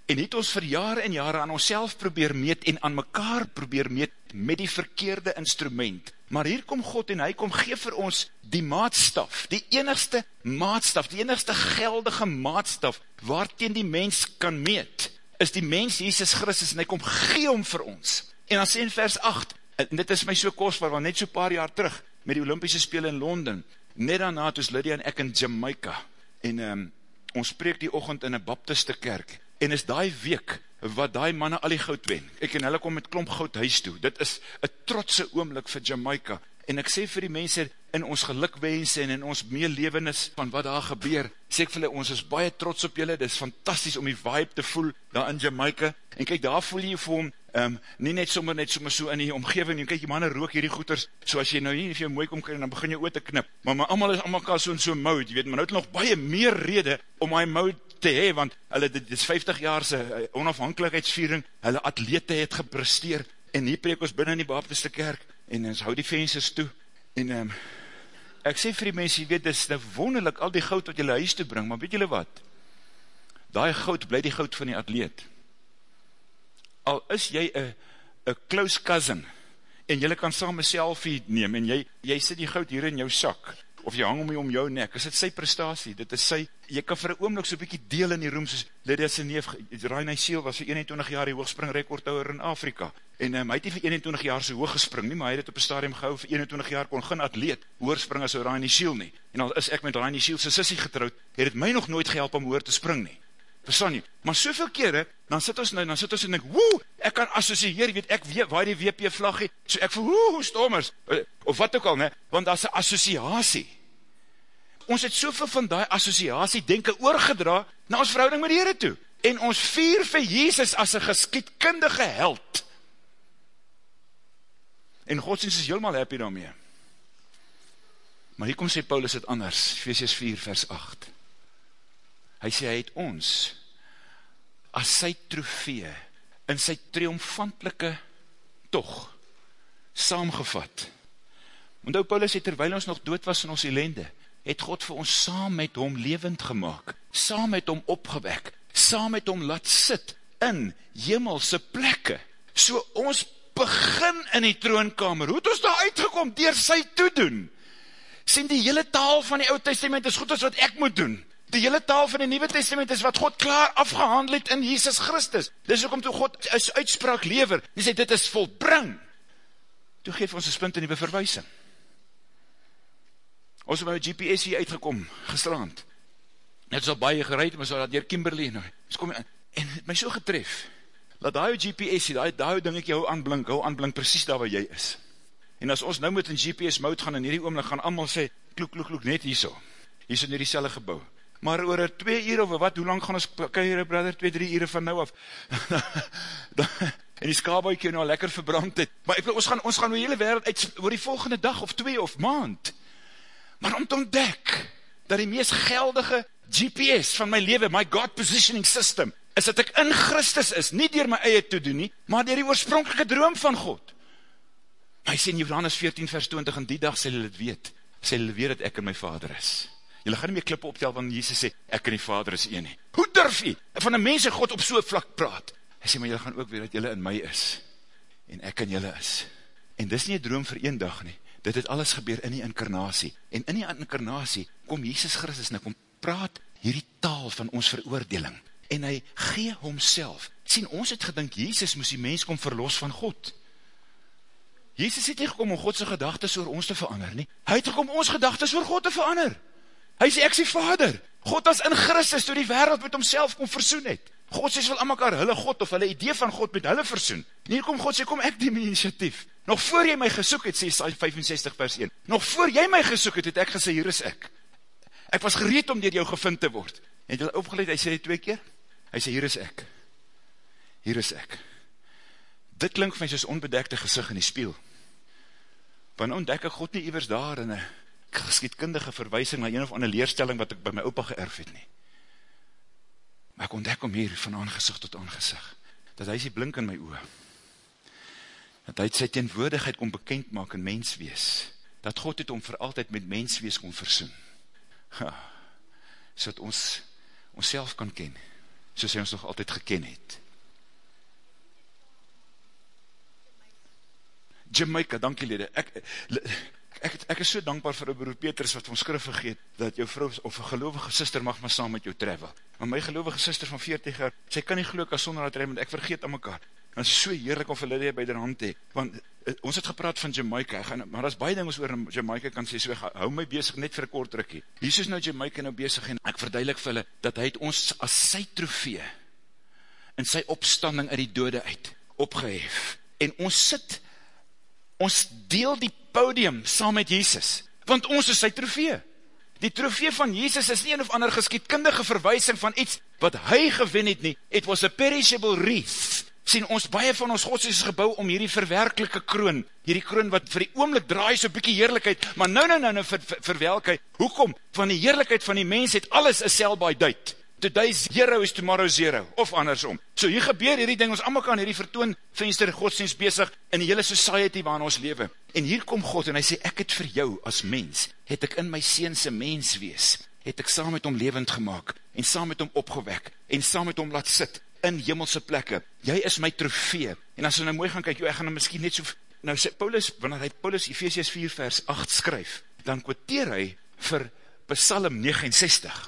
En het ons vir jare en jare aan ons probeer meet en aan mekaar probeer meet met die verkeerde instrument. Maar hier kom God en hy kom geef vir ons die maatstaf, die enigste maatstaf, die enigste geldige maatstaf, waarteen die mens kan meet, is die mens Jesus Christus en hy kom gee om vir ons. En dan sê in vers 8, en dit is my so kostbaar, want net so paar jaar terug, met die Olympische Spelen in Londen, net daarna, toes Lydia en ek in Jamaica, en um, ons spreek die ochend in een baptiste kerk, en is die week, wat die manne al die goud wen, ek en hulle kom met klomp goud huis toe, dit is een trotse oomlik vir Jamaica, en ek sê vir die mense, in ons gelukwense en in ons meelevenis van wat daar gebeur, sê ek vir hulle, ons is baie trots op julle, dit is fantastisch om die vibe te voel, daar in Jamaica, en kyk, daar voel jy vir hom, um, nie net sommer net sommer so in die omgeving, en kyk, die manne rook hierdie goeders, so as jy nou nie, as jy mooi kom kry, dan begin jy oor te knip, maar, maar allemaal is allemaal so in so'n moud, jy weet, maar nou het nog baie meer rede, om my moud te hee, want hulle, dit is 50 jaarse uh, onafhankelijkheidsviering, hulle atlete het gepresteer, en hier preek ons binnen in die Baptiste kerk, en ons hou die vensters toe, en um, ek sê vir die mense, jy weet, dit is wonderlik, al die goud wat jylle huis toe bring, maar weet jylle wat, daai goud, bly die goud van die atleet, al is jy een close cousin, en jylle kan saam een selfie neem, en jy, jy sit die goud hier in jou sak, of jy hang om jy om jou nek, is dit sy prestatie, dit is sy, jy kan vir een oomlik so'n bykie deel in die roem, soos Lydia sy neef, Rainai Seel was vir 21 jaar die hoogspringrekordhouwer in Afrika, en um, hy het nie vir 21 jaar so hoog gespring nie, maar hy het op een stadium gehou, vir 21 jaar kon geen atleet hoor spring as Rainai Seel nie, en al is ek met Rainai Seel sy sissie getrouwd, het het my nog nooit gehelp om hoor te spring nie, verstaan nie, maar soveel kere, dan sit ons nou, dan sit ons en denk, woe, ek kan associeer, weet ek, waar die WP vlag het, so ek voel, woe, stommers, eh, of wat ook al, ne, want daar is een associatie, ons het soveel van die associatie denken oorgedra na ons verhouding met die Heere toe, en ons vier vir Jezus as een geskietkundige held, en godsdienst is helemaal happy daarmee, maar hier kom sê Paulus het anders, Ephesians 4 vers 8, hy sê hy het ons, as sy trofee, in sy triomfantelike toch, saamgevat, want ou Paulus het terwijl ons nog dood was in ons ellende, het God vir ons saam met hom levend gemaakt, saam met hom opgewek, saam met hom laat sit in hemelse plekke. So ons begin in die troonkamer, hoe het ons daar uitgekom, dier sy toedoen? Sien die hele taal van die oud testament is goed as wat ek moet doen. Die hele taal van die nieuwe testament is wat God klaar afgehandel het in Jesus Christus. Dis ook om toe God is uitspraak lever, die sê dit is volbring. Toe geef ons een spint in die beverwijsing. Ons het my GPS hier uitgekom, gestrand. Net is al baie gereid, maar so dat hier Kimberley nou. Kom, en het my so getref, dat die GPS hier, die, die ding ek jou aanblink, hou aanblink precies daar waar jy is. En as ons nou met een GPS mout gaan, in hierdie oomlik gaan allemaal sê, kloek, kloek, kloek, net hier so. Hier is in hierdie selle gebouw. Maar oor er twee uur of wat, hoe lang gaan ons keire, brother, twee, drie uur van nou af? en die skaboekie nou lekker verbrand het. Maar ek, ons gaan, ons gaan oor die hele wereld uit, oor die volgende dag of twee of maand maar om te ontdek, dat die meest geldige GPS van my leven, my God positioning system, is dat ek in Christus is, nie dier my eie te doen nie, maar dier die oorspronkelike droom van God. Maar hy sê in Johannes 14 vers 20, en die dag sê hulle het weet, sê hulle weet dat ek en my vader is. Julle gaan nie meer klippe optel, want Jesus sê, ek en die vader is een nie. Hoe durf jy van een mens God op so'n vlak praat? Hy sê, maar julle gaan ook weet dat julle in my is, en ek in julle is. En dis nie een droom vir een dag nie, dit het alles gebeur in die inkarnasie, en in die inkarnasie kom Jesus Christus, en kom praat hierdie taal van ons veroordeling, en hy gee homself, sien, ons het gedink, Jesus moes die mens kom verlos van God, Jesus het nie gekom om Godse gedagtes oor ons te verander nie, hy het gekom ons gedagtes oor God te verander, hy sê ek sê vader, God as in Christus, toe die wereld met homself kom versoen het, God sê, wil aan mekaar hulle God, of hulle idee van God met hulle versoen. En hier kom God sê, kom ek die my initiatief. Nog voor jy my gesoek het, sê Saai 65 vers 1, nog voor jy my gesoek het, het ek gesê, hier is ek. Ek was gereed om dier jou gevind te word. En het jy opgeleid, hy sê dit twee keer, hy sê, hier is ek. Hier is ek. Dit klink vir my soos onbedekte gezicht in die spiel. Want ontdek ek God nie iwers daar in een geskietkundige verwijsing na een of ander leerstelling wat ek by my opa geërf het nie. Maar ek ontdek om hier van aangezicht tot aangezicht, dat hy is die blink in my oor, dat hy sy teenwoordigheid kom bekend maak in menswees, dat God het om vir altyd met menswees kom versoen, ja, so dat ons ons self kan ken, soos hy ons nog altyd geken het. Jamaica, dankie lede, ek, ek, ek is so dankbaar vir broer Petrus wat ons skrif vergeet, dat jou vrou of gelovige sister mag maar saam met jou travel. Maar my gelovige sister van 40 jaar, sy kan nie geloof as sonder dat Raymond, ek vergeet aan mekaar. En is so heerlik om vir Lydia by der hand te, want uh, ons het gepraat van Jamaica, gaan, maar as baie ding ons oor Jamaica kan sê, so hou my bezig net vir kort drukkie. Jesus nou Jamaica nou bezig en ek verduidelik vir hulle, dat hy het ons as sy trofee, in sy opstanding uit die dode uit, opgehef. En ons sit, ons deel die podium saam met Jesus, want ons is sy trofee. Die trofee van Jesus is nie een of ander geskietkundige verwijsing van iets wat hy gewen het nie. It was a perishable wreath. Sien ons baie van ons godsdienst gebouw om hierdie verwerkelike kroon, hierdie kroon wat vir die oomlik draai so bykie heerlijkheid, maar nou nou nou nou ver, ver, verwelkheid. Hoekom? Van die heerlijkheid van die mens het alles a sell by date today's zero is tomorrow zero, of andersom. So hier gebeur hierdie ding, ons allemaal kan hierdie vertoon venster godsdienst bezig in die hele society waarin ons leven. En hier kom God en hy sê, ek het vir jou as mens, het ek in my seense mens wees, het ek saam met hom levend gemaakt, en saam met hom opgewek, en saam met hom laat sit, in jimmelse plekke. Jy is my trofee. En as jy nou mooi gaan kyk, jy gaan nou miskien net so, nou sê Paulus, wanneer hy Paulus Ephesians 4 vers 8 skryf, dan kwoteer hy vir Psalm 69,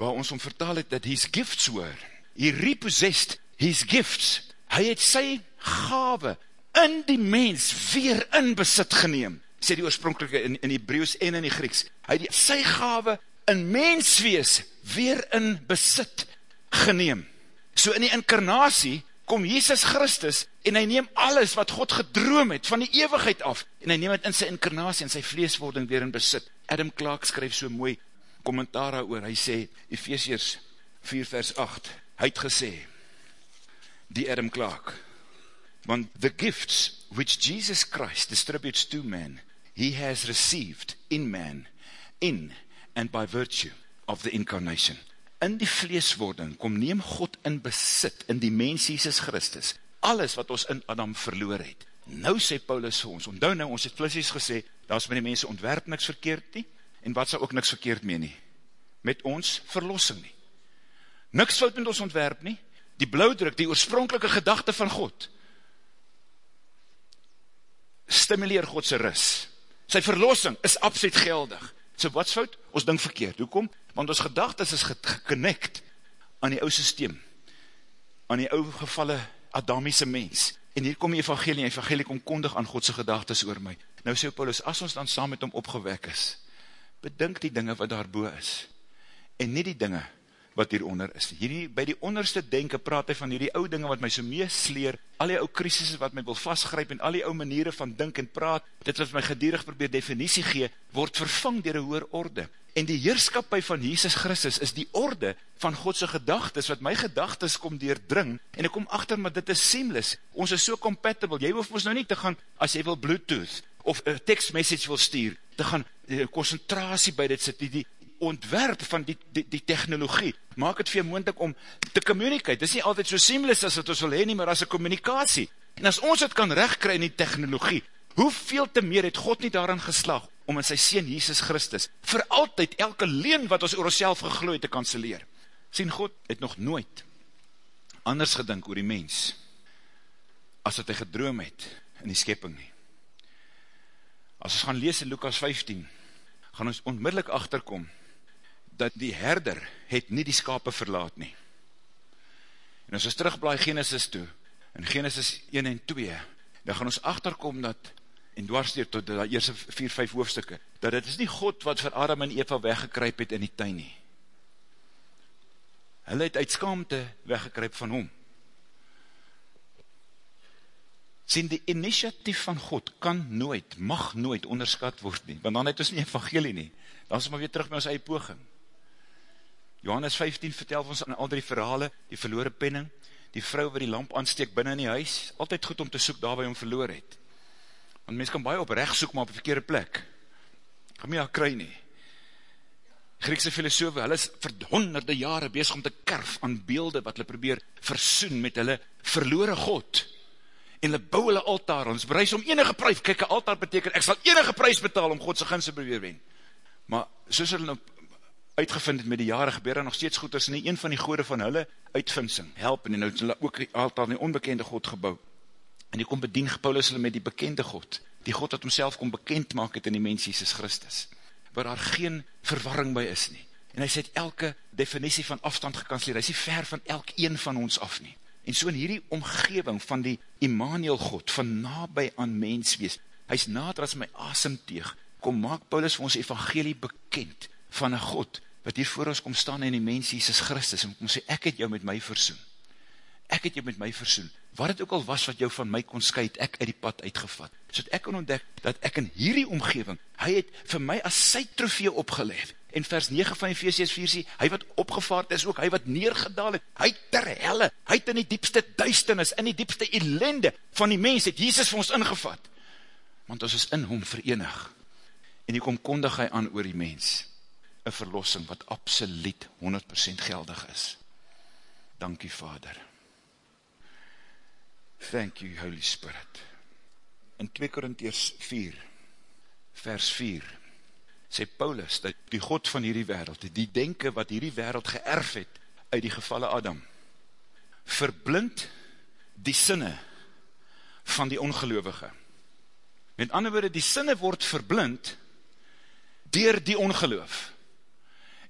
waar ons om vertaal het, dat his gifts were, he repossessed his gifts, hy het sy gave in die mens weer in besit geneem, sê die oorspronkelike in, in Hebrews en in die Grieks, hy het sy gave in menswees weer in besit geneem. So in die inkarnasie kom Jesus Christus en hy neem alles wat God gedroom het van die ewigheid af en hy neem het in sy inkarnasie en sy vleeswording weer in besit. Adam Clark skryf so mooi kommentaar oor, hy sê, Ephesians 4 vers 8, hy het gesê, die Adam Clark, want the gifts which Jesus Christ distributes to man, he has received in man, in and by virtue of the incarnation. In die vleeswording kom neem God in besit, in die mens Jesus Christus, alles wat ons in Adam verloor het. Nou sê Paulus vir ons, onthou nou, ons het flissies gesê, daar is met die mense ontwerp niks verkeerd nie, en wat sal ook niks verkeerd mee nie, met ons verlossing nie. Niks fout met ons ontwerp nie, die blauwdruk, die oorspronkelike gedachte van God, stimuleer Godse ris. Sy verlossing is absoluut geldig. So wat fout? Ons ding verkeerd. Hoekom? Want ons gedagtes is gekonnekt aan die ou systeem, aan die ou gevalle Adamiese mens. En hier kom die evangelie, die evangelie kom kondig aan Godse gedagtes oor my. Nou sê Paulus, as ons dan saam met hom opgewek is, bedink die dinge wat daarboe is, en nie die dinge wat hieronder is. Hierdie, by die onderste denken praat hy van hierdie ou dinge wat my so meesleer, al die ou krisis wat my wil vastgryp, en al die ou maniere van dink en praat, dit wat my gedierig probeer definitie gee, word vervang dier een hoer orde. En die heerskapie van Jesus Christus is die orde van Godse gedagtes, wat my gedagtes kom deurdring, en ek kom achter, maar dit is seamless, ons is so compatible, jy hoef ons nou nie te gaan, as jy wil bluetooth, of een text message wil stuur, te gaan, concentratie eh, by dit sit, die, die, ontwerp van die, die, die technologie, maak het vir moeilijk om te communicate, dit is nie altyd so seamless as het ons wil heen nie, maar as een communicatie, en as ons het kan rechtkry in die technologie, hoeveel te meer het God nie daarin geslag, om in sy Seen Jesus Christus, vir altyd elke leen wat ons oor ons gegloeid te kanseleer, sien God het nog nooit anders gedink oor die mens, as wat hy gedroom het in die skepping nie. As ons gaan lees in Lukas 15, gaan ons onmiddellik achterkom, dat die herder het nie die skape verlaat nie. En as ons terugblaai Genesis toe, in Genesis 1 en 2, dan gaan ons achterkom dat, en dwarsdeer tot die eerste 4-5 hoofdstukke, dat het is nie God wat vir Adam en Eva weggekryp het in die tuin nie. Hulle het uit skaamte weggekryp van hom. Sien, die initiatief van God kan nooit, mag nooit onderskat word nie, want dan het ons nie evangelie nie. Dan is ons maar weer terug met ons eie poging. Johannes 15 vertel ons aan al die verhale, die verloore penning, die vrou wat die lamp aansteek binnen in die huis, altyd goed om te soek daar waar hy hom verloor het. Want mens kan baie oprecht soek, maar op die verkeerde plek. Gaan my al kry nie. Griekse filosoof, hulle is vir honderde jare bezig om te kerf aan beelde wat hulle probeer versoen met hulle verloore God. En hulle bou hulle altaar, ons bereis om enige prijs, kyk, een altaar beteken, ek sal enige prijs betaal om Godse ginse beweer wen. Maar soos hulle nou uitgevind het met die jare gebeur, en nog steeds goed is nie een van die goede van hulle uitvinsing, help, en nou het hulle ook altaar die onbekende God gebouw, en die kom bedien Paulus hulle met die bekende God, die God wat homself kom bekend maak het in die mens Jesus Christus, waar daar geen verwarring by is nie, en hy sê het elke definitie van afstand gekanseleer, hy sê ver van elk een van ons af nie, en so in hierdie omgeving van die Immanuel God, van nabij aan mens wees, hy is nader as my asemteeg, kom maak Paulus vir ons evangelie bekend, van een God, wat hier voor ons kom staan in die mens Jesus Christus, en kom sê, ek het jou met my versoen, ek het jou met my versoen, wat het ook al was wat jou van my kon skuit, ek uit die pad uitgevat, so dat ek kon ontdek, dat ek in hierdie omgeving, hy het vir my as sy trofee opgeleef, en vers 9 van VCS 4 sê, hy wat opgevaard is ook, hy wat neergedaal het, hy ter helle, hy het in die diepste duisternis, in die diepste ellende van die mens, het Jesus vir ons ingevat, want ons is in hom verenig, en hier kom kondig hy aan oor die mens, een verlossing wat absoluut 100% geldig is. Dankie Vader. Thank you Holy Spirit. In 2 Korintiërs 4 vers 4 sê Paulus dat die God van hierdie wereld, die denke wat hierdie wereld geërf het uit die gevalle Adam, verblind die sinne van die ongeloovige. Met ander woorde, die sinne word verblind dier die ongeloof.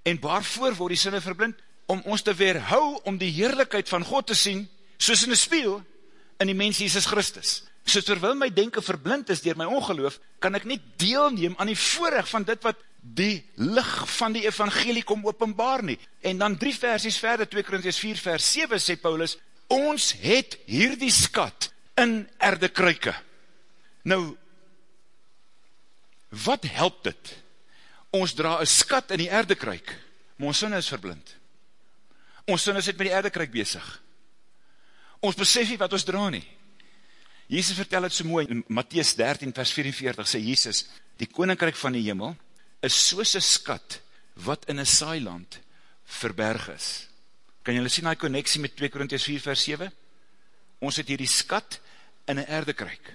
En waarvoor word die sinne verblind? Om ons te weerhou om die heerlijkheid van God te sien, soos in een spiel, in die mens Jesus Christus. So terwyl my denken verblind is dier my ongeloof, kan ek nie deelneem aan die voorrecht van dit wat die licht van die evangelie kom openbaar nie. En dan drie versies verder, 2 Korinties 4 vers 7, sê Paulus, ons het hier die skat in erde kruike. Nou, wat help dit? Ons dra een skat in die erde kruik, maar ons sinne is verblind. Ons sinne is met die erde kruik bezig. Ons besef nie wat ons dra nie. Jezus vertel het so mooi, in Matthies 13 vers 44 sê Jezus, die koninkryk van die hemel is soos een skat wat in een saailand verberg is. Kan julle sien die connectie met 2 Korinties 4 vers 7? Ons het hier die skat in een erdekryk.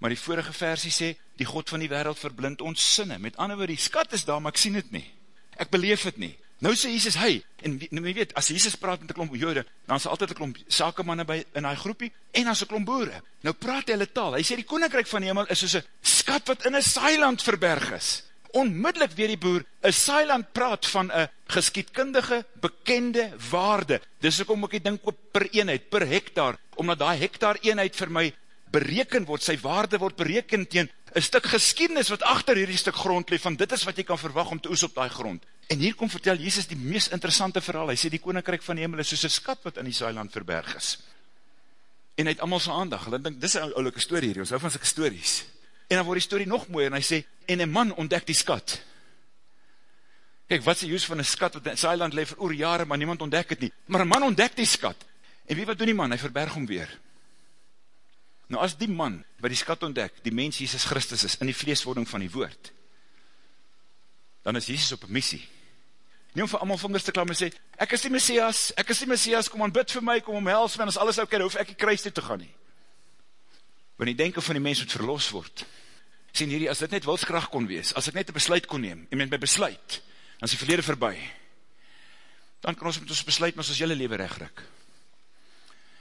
Maar die vorige versie sê, die God van die wereld verblind ons sinne. Met ander woord, die skat is daar, maar ek sien het nie. Ek beleef het nie. Nou sê Jesus, hy, en jy weet, as Jesus praat met een klomp jode, dan is altyd een klomp sakemanne by, in die groepie, en as een klomp boere. Nou praat hy hulle taal, hy sê die koninkryk van die hemel is soos een skat wat in een saailand verberg is. Onmiddellik weer die boer, een saailand praat van een geskietkundige, bekende waarde. Dis ek om ek die ding koop per eenheid, per hektaar, omdat die hektaar eenheid vir my bereken word, sy waarde word bereken teen een stuk geschiedenis wat achter hierdie stuk grond leef, van dit is wat jy kan verwag om te oes op die grond. En hier kom vertel Jezus die meest interessante verhaal, hy sê die koninkryk van die hemel is soos een skat wat in die saailand verberg is. En hy het allemaal sy aandag, hulle denk, dis een oulike story hier, ons hou van sy stories. En dan word die story nog mooier, en hy sê, en een man ontdek die skat. Kijk, wat is die use van een skat wat in saailand leef vir oor jare, maar niemand ontdek het nie. Maar een man ontdek die skat. En wie wat doen die man? Hy verberg hom weer. Nou as die man, wat die skat ontdek, die mens Jesus Christus is, in die vleeswording van die woord, dan is Jesus op een missie. Nie om vir allemaal vingers te klam en sê, ek is die Messias, ek is die Messias, kom aan bid vir my, kom omhels my, en as alles ok, dan hoef ek die kruis toe te gaan nie. Want die denken van die mens moet verlos word. Sien hierdie, as dit net wilskracht kon wees, as ek net een besluit kon neem, en met my besluit, dan is die verlede verby, dan kan ons met ons besluit, maar ons jylle leven rechtrik.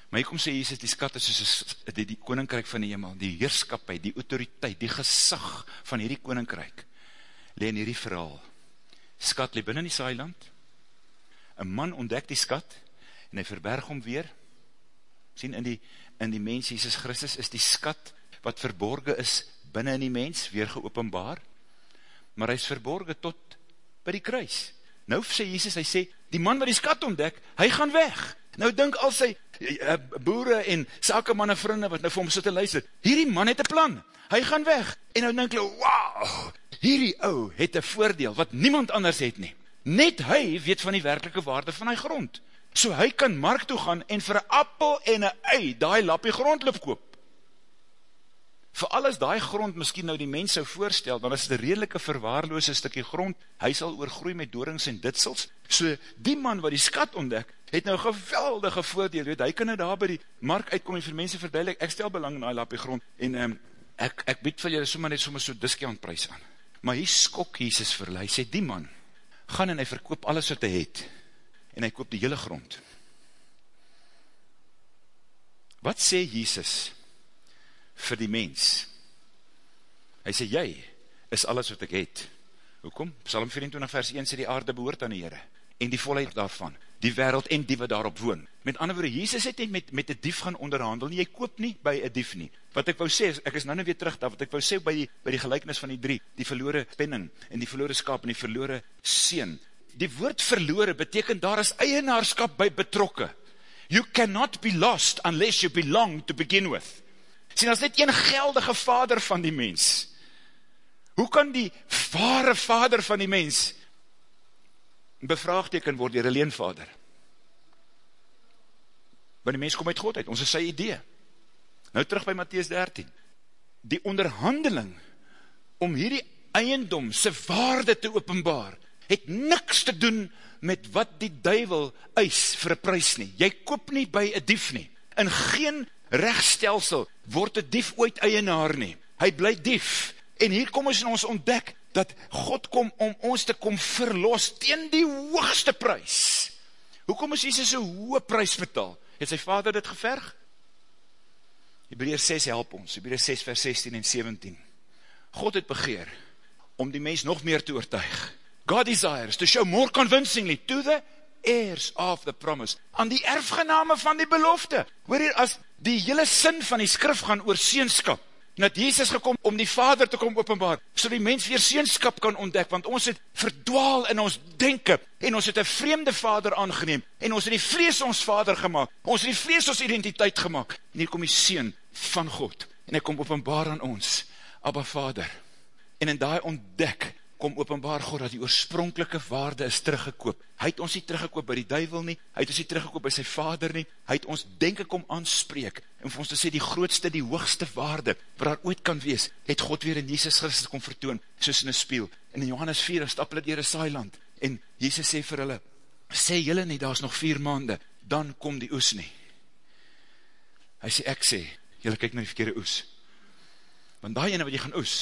Maar hier kom sê Jesus, die skat is soos die, die koninkryk van die hemel, die heerskapheid, die autoriteit, die gesag van hierdie koninkryk, le in hierdie verhaal. Skat le binnen die saailand, een man ontdek die skat, en hy verberg hom weer, sien in die, in die mens Jesus Christus, is die skat, wat verborgen is, binnen in die mens, weer geopenbaar, maar hy is verborgen tot by die kruis. Nou sê Jesus, hy sê, die man wat die skat ontdek, hy gaan weg, Nou dink al sy uh, boere en sakemanne vriende wat nou vir hom sit en luister, hierdie man het een plan, hy gaan weg, en nou dink hulle, wauw, hierdie ou het een voordeel, wat niemand anders het nie, net hy weet van die werkelike waarde van hy grond, so hy kan mark toe gaan, en vir een appel en een ei, die lapie grond loop koop, vir alles die grond miskien nou die mens sou voorstel, dan is het een redelike verwaarloose stukje grond, hy sal oorgroei met doorings en ditsels, so die man wat die skat ontdek, het nou geweldige voordeel, weet, hy kan nou daar by die mark uitkom en vir mense verduidelik, ek stel belang in die lapie grond, en um, ek, ek bied vir julle sommer net sommer so discount prijs aan, maar hy skok Jesus vir hy sê, die man, gaan en hy verkoop alles wat hy het, en hy koop die hele grond. Wat sê Jesus vir die mens? Hy sê, jy is alles wat ek het. Hoekom? Psalm 24 vers 1 sê die aarde behoort aan die Heere, en die volheid daarvan, die wereld en die wat daarop woon. Met ander woorde, Jesus het nie met, met die dief gaan onderhandel nie, jy koop nie by een dief nie. Wat ek wou sê, ek is nou nou weer terug daar, wat ek wou sê by die, by die gelijknis van die drie, die verloore penning, en die verloore skap, en die verloore seen. Die woord verloore beteken daar is eienaarskap by betrokke. You cannot be lost unless you belong to begin with. Sien, as net een geldige vader van die mens. Hoe kan die ware vader van die mens bevraagteken word dier een leenvader. Want die mens kom uit God uit, ons is sy idee. Nou terug by Matthies 13. Die onderhandeling om hierdie eiendom sy waarde te openbaar, het niks te doen met wat die duivel eis vir prijs nie. Jy koop nie by een dief nie. In geen rechtstelsel word een dief ooit eienaar nie. Hy bly dief. En hier kom ons in ons ontdek, dat God kom om ons te kom verlos teen die hoogste prijs. Hoekom is Jesus so hoge prijs betaal? Het sy vader dit geverg? Hebreer 6 help ons, Hebreer 6 vers 16 en 17. God het begeer om die mens nog meer te oortuig. God desires to show more convincingly to the heirs of the promise, aan die erfgename van die belofte. Hoor hier, as die hele sin van die skrif gaan oor seenskap, en dat Jezus gekom om die Vader te kom openbaar, so die mens weer seenskap kan ontdek, want ons het verdwaal in ons denken, en ons het een vreemde Vader aangeneem, en ons het die vlees ons Vader gemaakt, ons het die vlees ons identiteit gemaakt, en hier kom die Seen van God, en hy kom openbaar aan ons, Abba Vader, en in die ontdek, kom openbaar God dat die oorspronkelike waarde is teruggekoop. Hy het ons nie teruggekoop by die duivel nie, hy het ons nie teruggekoop by sy vader nie, hy het ons denken kom aanspreek, en vir ons te sê die grootste, die hoogste waarde, wat daar ooit kan wees, het God weer in Jesus Christus kom vertoon, soos in een spiel. En in Johannes 4, stap hulle dier een saailand, en Jesus sê vir hulle, sê julle nie, daar is nog vier maande, dan kom die oes nie. Hy sê, ek sê, julle kyk na die verkeerde oes. Want die ene wat jy gaan oes,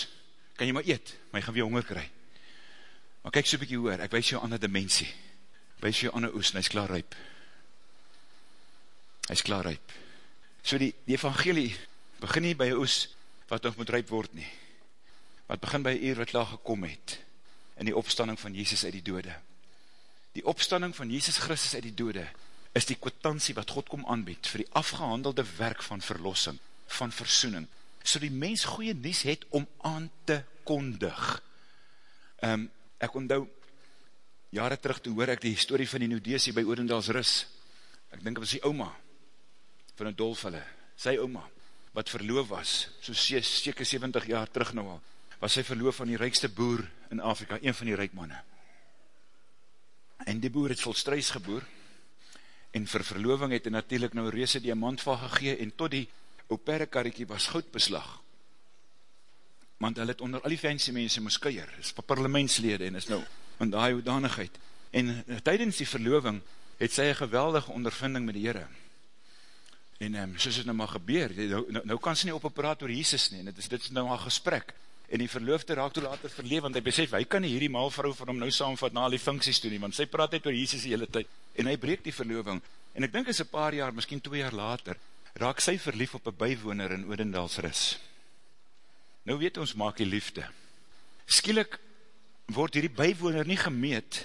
kan jy maar eet, maar jy gaan weer honger kry. Maar kyk so bykie hoor, ek wees jou ander dimensie. Ek wees jou ander oes en hy is klaar ryp. Hy is klaar ryp. So die, die evangelie begin nie by oes wat nog moet ryp word nie. Wat begin by eer wat klaar gekom het in die opstanding van Jezus uit die dode. Die opstanding van Jezus Christus uit die dode is die kwotantie wat God kom aanbied vir die afgehandelde werk van verlossing, van versoening, so die mens goeie nies het om aan te kondig. Um, ek onthou, jare terug toe hoor ek die story van die Nudesie by Oorendals Rus, ek dink was die oma, van een dolfille, sy oma, wat verloof was, so seker 70 jaar terug nou al, was sy verloof van die rijkste boer in Afrika, een van die rijkmanne. En die boer het volstruis geboer, en vir verloving het hy natuurlijk nou reese diamant van gegee, en tot die operrekariekie was goudbeslag, want hulle het onder al die fancy mense moes keier, is parlementslede en is nou in die hoedanigheid. En uh, tydens die verloving het sy een geweldige ondervinding met die Heere. En um, soos het nou maar gebeur, nou, nou, nou kan sy nie op praat oor Jesus nie, en dit is, dit is nou maar gesprek. En die verloofde raak toe later verleef, want hy besef, hy kan nie hierdie maalvrou van hom nou saamvat na al die funksies toe nie, want sy praat net oor Jesus die hele tyd. En hy breek die verloving. En ek dink is een paar jaar, miskien twee jaar later, raak sy verlief op een bijwoner in Oedendalsris. Nou weet ons, maak die liefde. Skielik word hierdie bijwoner nie gemeet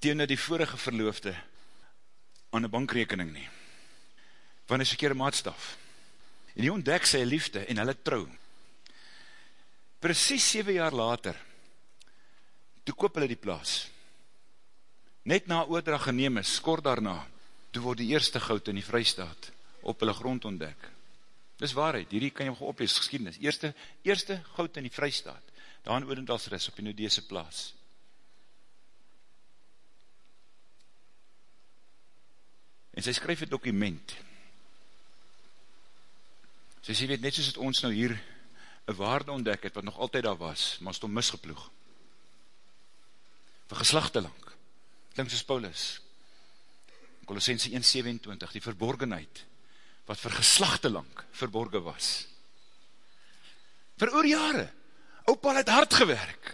tegen die vorige verloofde aan die bankrekening nie. Want is verkeerde maatstaf. En die ontdek sy liefde en hulle trouw. Precies 7 jaar later, toe koop hulle die plaas. Net na oordrag geneem is, kort daarna, toe word die eerste goud in die vrystaat op hulle grond ontdek. Dis waarheid, hierdie kan jy nog oplees, geschiedenis. Eerste, eerste goud in die vrystaat, daar in Oorendalsris, op die Nodese plaas. En sy skryf een dokument. Sy sê, weet, net soos het ons nou hier een waarde ontdek het, wat nog altyd daar was, maar ons het om misgeploeg. Vir geslachte lang. Klink soos Paulus. Colossense 1,27, die verborgenheid, wat vir geslachte lang verborgen was. Vir oor jare. Opa het hard gewerk.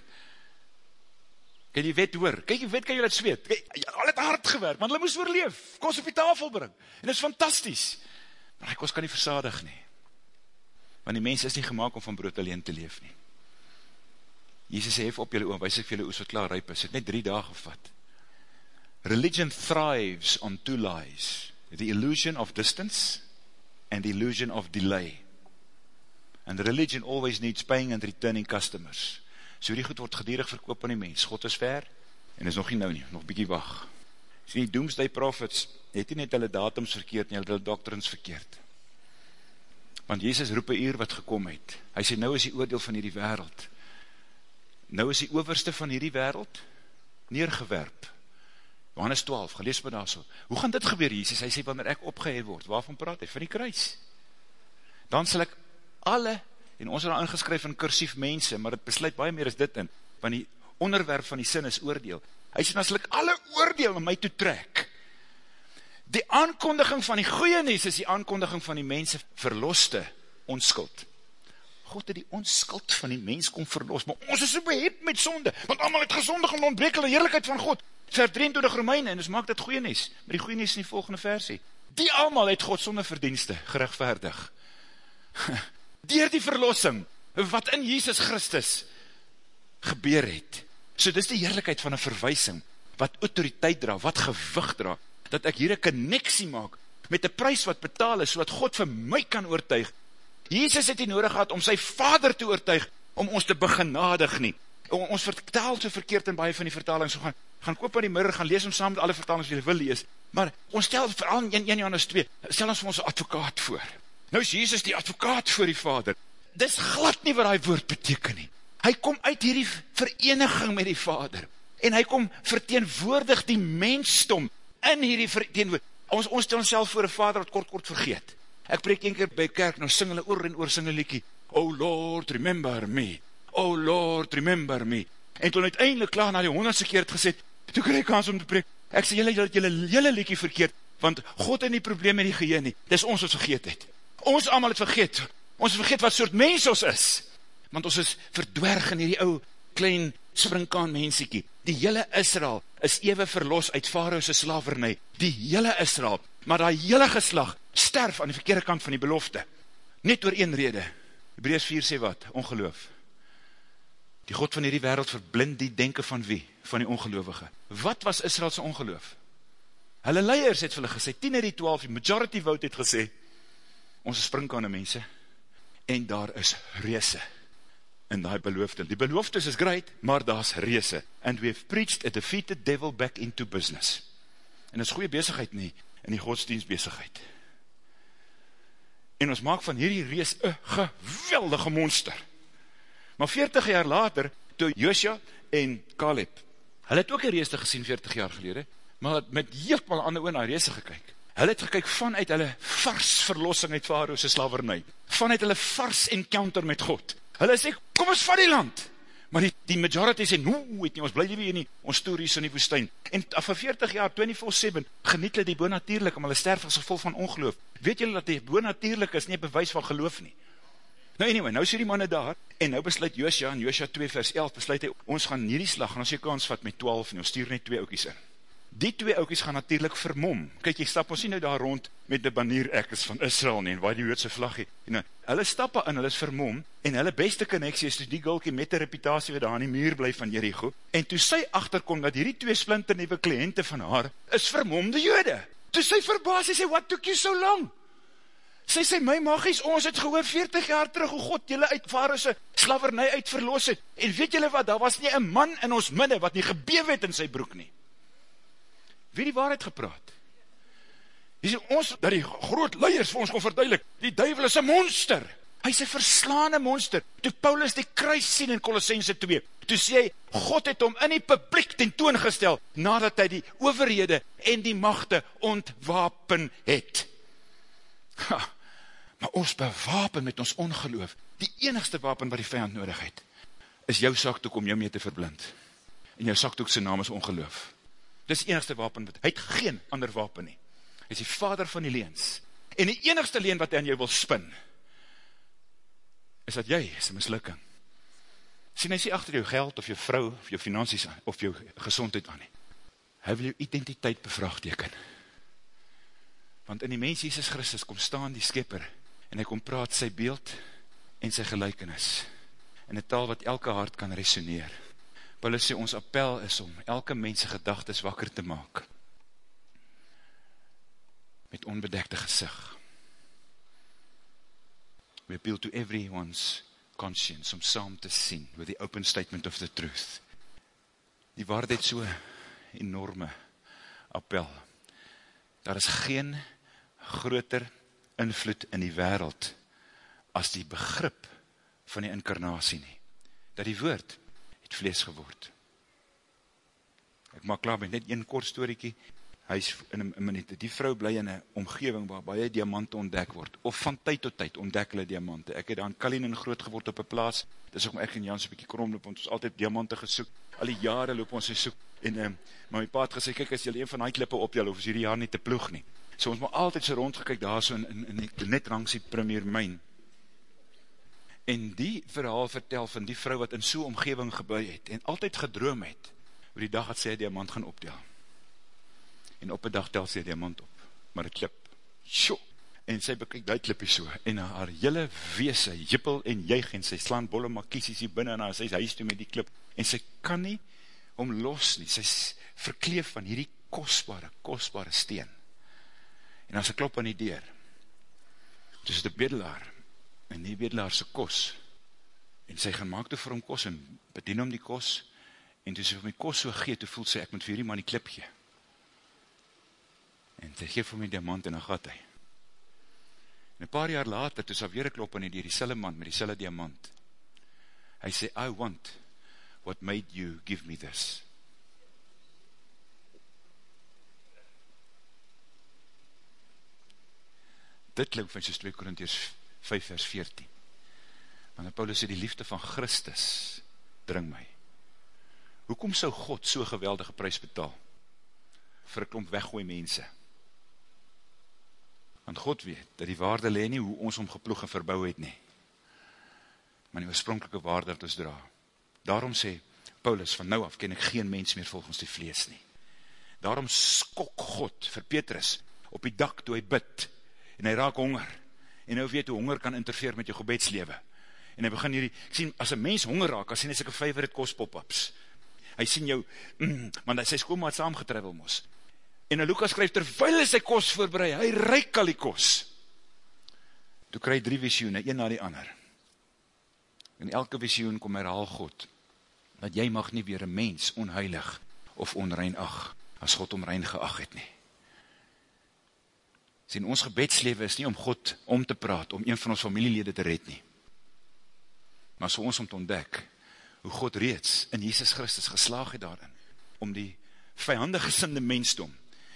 Kan jy wet hoor? Kijk, jy wet kan jy dat zweet. Kijk, al het hard gewerk, want hulle moes oorleef. Kos op die tafel bring. En dit is fantastisch. Maar die kos kan nie versadig nie. Want die mens is nie gemaakt om van brood alleen te leef nie. Jezus hef op julle oor, wees ek vir julle oos wat klaar ryp is. Het net drie dagen gevat. Religion thrives on two lies. The illusion of distance and illusion of delay. And religion always needs paying and returning customers. So die goed word gedierig verkoop aan die mens. God is ver, en is nog nie nou nie, nog bykie wacht. So die doomsday prophets, het nie net hulle datums verkeerd, nie hulle doctrines verkeerd. Want Jezus roep een uur wat gekom het. Hy sê, nou is die oordeel van hierdie wereld. Nou is die overste van hierdie wereld neergewerp. Johannes 12, gelees my daar so. Hoe gaan dit gebeur, Jesus? Hy sê, wanneer ek opgeheer word, waarvan praat hy? Van die kruis. Dan sal ek alle, en ons is al ingeskryf in kursief mense, maar het besluit baie meer as dit in, want die onderwerp van die sin is oordeel. Hy sê, dan sal ek alle oordeel in my toe trek. Die aankondiging van die goeie nies is die aankondiging van die mense verloste onskuld. God het die onskuld van die mens kom verlos, maar ons is so behep met sonde, want allemaal het gezondig en ontbreek hulle heerlijkheid van God ver 23 Romeine, en dus maak dit goeie nies, maar die goeie nies in die volgende versie. Die allemaal het God sonder verdienste gerechtvaardig. Door die verlossing, wat in Jesus Christus gebeur het. So dis die heerlijkheid van een verwijsing, wat autoriteit dra, wat gewig dra, dat ek hier een connectie maak, met een prijs wat betaal is, so God vir my kan oortuig. Jesus het die nodig gehad om sy vader te oortuig, om ons te begenadig nie. Ons vertaal so verkeerd in baie van die vertalings, so gaan, gaan koop aan die mirror, gaan lees om saam met alle vertalings wat jy wil lees, maar ons stel vooral in 1 Johannes 2, stel ons vir ons advokaat voor. Nou is Jesus die advokaat voor die vader. Dis glad nie wat die woord beteken nie. Hy kom uit hierdie vereniging met die vader, en hy kom verteenwoordig die mensdom in hierdie verteenwoordig. Ons, ons stel ons voor een vader wat kort kort vergeet. Ek preek een keer by kerk, nou sing hulle oor en oor sing hulle liekie, Oh Lord, remember me. Oh Lord, remember me. En toen uiteindelik klaar na die honderdste keer het gesê, toe kreeg ek kans om te preek, ek sê, jylle, jylle, jylle liekie verkeerd, want God het nie probleem met die geheen nie, dis ons wat vergeet het. Ons allemaal het vergeet, ons vergeet wat soort mens ons is, want ons is verdwerg in die ou klein springkaan mensiekie. Die hele Israel is even verlos uit Faroese slavernij, die hele Israel, maar die hele geslag sterf aan die verkeerde kant van die belofte. Net oor een rede, Hebreus 4 sê wat? Ongeloof. Die God van hierdie wereld verblind die denken van wie? Van die ongeloofige. Wat was Israelse ongeloof? Hulle leiers het vir hulle gesê, 10 uit die 12, die majority vote het gesê, ons is springkane mense, en daar is reese in die beloofde. Die beloofdes is great, maar daar is reese. And we have preached a defeated devil back into business. En dit is goeie bezigheid nie, in die godsdienst bezigheid en ons maak van hierdie rees een geweldige monster. Maar 40 jaar later, toe Josia en Caleb, hulle het ook een rees te gesien 40 jaar gelede, maar met heel mal ander oor na rees gekyk. Hulle het gekyk vanuit hulle vars verlossing uit Faroese slavernij, vanuit hulle vars encounter met God. Hulle sê, kom ons van die land, maar die, die majority sê, no, weet nie, ons bly nie nie, ons stories in die woestijn. En vir 40 jaar, 24-7, geniet hulle die boonatuurlik, om hulle sterf as gevolg van ongeloof. Weet julle dat die boonatuurlik is nie bewys van geloof nie? Nou anyway, nou sê die manne daar, en nou besluit Joosja, in Joosja 2 vers 11, besluit hy, ons gaan nie die slag, en ons jy kans vat met 12, en ons stuur net twee ookies in die twee oukies gaan natuurlijk vermom. Kijk, jy stap ons nie nou daar rond met die banier ek is van Israel nie, en waar die joodse vlag het. Nou, hulle stap in, hulle is vermom, en hulle beste connectie is die gulkie met die reputatie wat daar aan die muur bly van Jericho, en toe sy achterkom dat hierdie twee splinter nieuwe kliënte van haar, is vermomde jode. Toe sy verbaas, sy sê, what took you so long? Sy sê, my magies, ons het gehoor 40 jaar terug, hoe God jylle uit varese slavernij uit verloos het, en weet jylle wat, daar was nie een man in ons minne, wat nie gebewe het in sy broek nie wie die waarheid gepraat. Hy sê, ons, dat die groot leiers vir ons kon verduidelik, die duivel is een monster. Hy is een verslaande monster. Toe Paulus die kruis sien in Colossense 2, toe sê hy, God het om in die publiek ten toon gestel, nadat hy die overhede en die machte ontwapen het. Ha, maar ons bewapen met ons ongeloof, die enigste wapen wat die vijand nodig het, is jou saktoek om jou mee te verblind. En jou saktoek sy naam is ongeloof. Dis die enigste wapen, hy het geen ander wapen nie. Hy is die vader van die leens. En die enigste leen wat hy aan jou wil spin, is dat jy is een mislukking. Sien, hy sê achter jou geld, of jou vrou, of jou finansies, of jou gezondheid aan nie. Hy wil jou identiteit bevraagteken. Want in die mens Jesus Christus kom staan die skepper, en hy kom praat sy beeld, en sy gelijkenis, in die taal wat elke hart kan resoneer. Paulus sê, ons appel is om elke mense gedagtes wakker te maak, met onbedekte gezicht. We appeal to everyone's conscience, om saam te sien, with the open statement of the truth. Die waarheid so enorme appel. Daar is geen groter invloed in die wereld, as die begrip van die incarnatie nie. Dat die woord, het vlees geword. Ek maak klaar met net een kort storiekie, hy is in een minuut, die vrou bly in een omgeving waar baie diamante ontdek word, of van tyd tot tyd ontdek hulle diamante. Ek het daar in Kalinin groot geword op een plaas, dis ook my ek en Jans een bykie krom loop, ons altyd diamante gesoek, al die jare loop ons soek, en um, maar my pa het gesê, kyk, as jy een van die klippe opjel, of is hierdie jaar nie te ploeg nie. So ons moet altyd so rondgekyk, daar so in, in, in die net rangs die premier myn, en die verhaal vertel van die vrou wat in so'n omgeving gebui het, en altyd gedroom het, oor die dag dat sy diamant gaan optel. En op een dag tel sy diamant op, maar het klip, sjo, en sy bekyk die klippie so, en haar hele weese, jippel en juig, en sy slaan bolle makiesies hier binnen, en sy is huis toe met die klip, en sy kan nie om los nie, sy verkleef van hierdie kostbare, kostbare steen, en as sy klop aan die deur, dus die bedelaar, en die bedelaar sy kos, en sy gaan maak toe vir hom kos, en bedien hom die kos, en toe sy vir my kos so gee, toe voel sy, ek moet vir hierdie man die klip gee, en sy geef vir my diamant, en dan gaat hy, en een paar jaar later, toe sy weer klop aan die deur, die selle man, met die selle diamant, hy sê, I want, what made you give me this, dit klink van soos 2 Korintiërs 5 vers 14. Want Paulus sê die liefde van Christus dring my. Hoekom sou God so geweldige prys betaal vir klomp weggooi mense? Want God weet dat die waarde lê nie hoe ons hom geploeg en verbou het nie. Maar die oorspronklike waarde wat ons dra. Daarom sê Paulus van nou af ken ek geen mens meer volgens die vlees nie. Daarom skok God vir Petrus op die dak toe hy bid en hy raak honger, en nou weet hoe honger kan interfeer met jou gebedslewe, en hy begin hierdie, ek sien, as een mens honger raak, as hy syke favorite kost pop-ups, hy sien jou, mm, want hy sy skoonmaat saamgetravel mos, en nou Lukas skryf, terwijl hy sy kost voorbereid, hy reik al die kost, toe kry hy drie visioene, een na die ander, en elke visioen kom herhaal God, dat jy mag nie weer een mens onheilig, of onrein ag, as God om rein geag het nie, sien, ons gebedslewe is nie om God om te praat, om een van ons familielede te red nie. Maar so ons om te ontdek, hoe God reeds in Jesus Christus geslaag het daarin, om die vijandige sinde mensdom,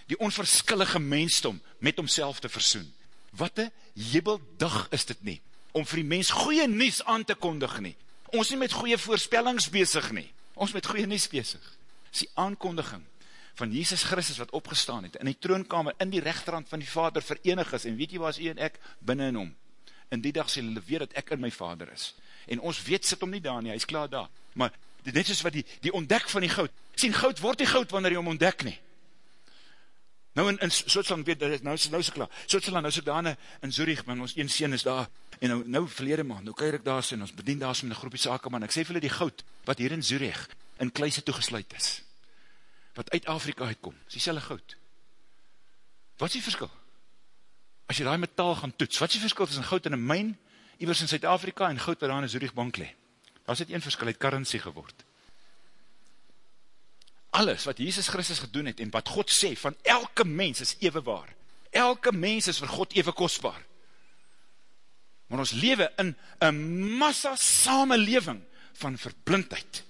die onverskillige mensdom, met homself te versoen. Wat een jebeldag is dit nie, om vir die mens goeie nies aan te kondig nie. Ons nie met goeie voorspellings bezig nie, ons met goeie nies bezig. Is die aankondiging van Jesus Christus wat opgestaan het, in die troonkamer, in die rechterhand van die Vader verenig is, en weet jy waar is jy en ek, binnen in hom, in die dag sê hulle weet dat ek in my Vader is, en ons weet sit hom nie daar nie, hy is klaar daar, maar net soos wat die, die ontdek van die goud, sien goud word die goud wanneer jy hom ontdek nie, nou in, in Sotsland weet, nou is nou so klaar, Sotsland, nou is ek daar in, in Zurich, man, ons een sien is daar, en nou, nou verlede maand, nou keir ek daar sien, ons bedien daar so met een groepie sake, man, ek sê vir hulle die goud, wat hier in Zurich, in kluise toegesluit is, wat uit Afrika uitkom, is die selle goud. Wat is die verskil? As jy die metaal gaan toets, wat is die verskil tussen goud in een myn, iwers in Zuid-Afrika, en goud wat daar in Zurich bank le? Daar is het een verskil, het currency geword. Alles wat Jesus Christus gedoen het, en wat God sê, van elke mens is ewe waar. Elke mens is vir God ewe kostbaar. Maar ons lewe in een massa samenleving van verblindheid.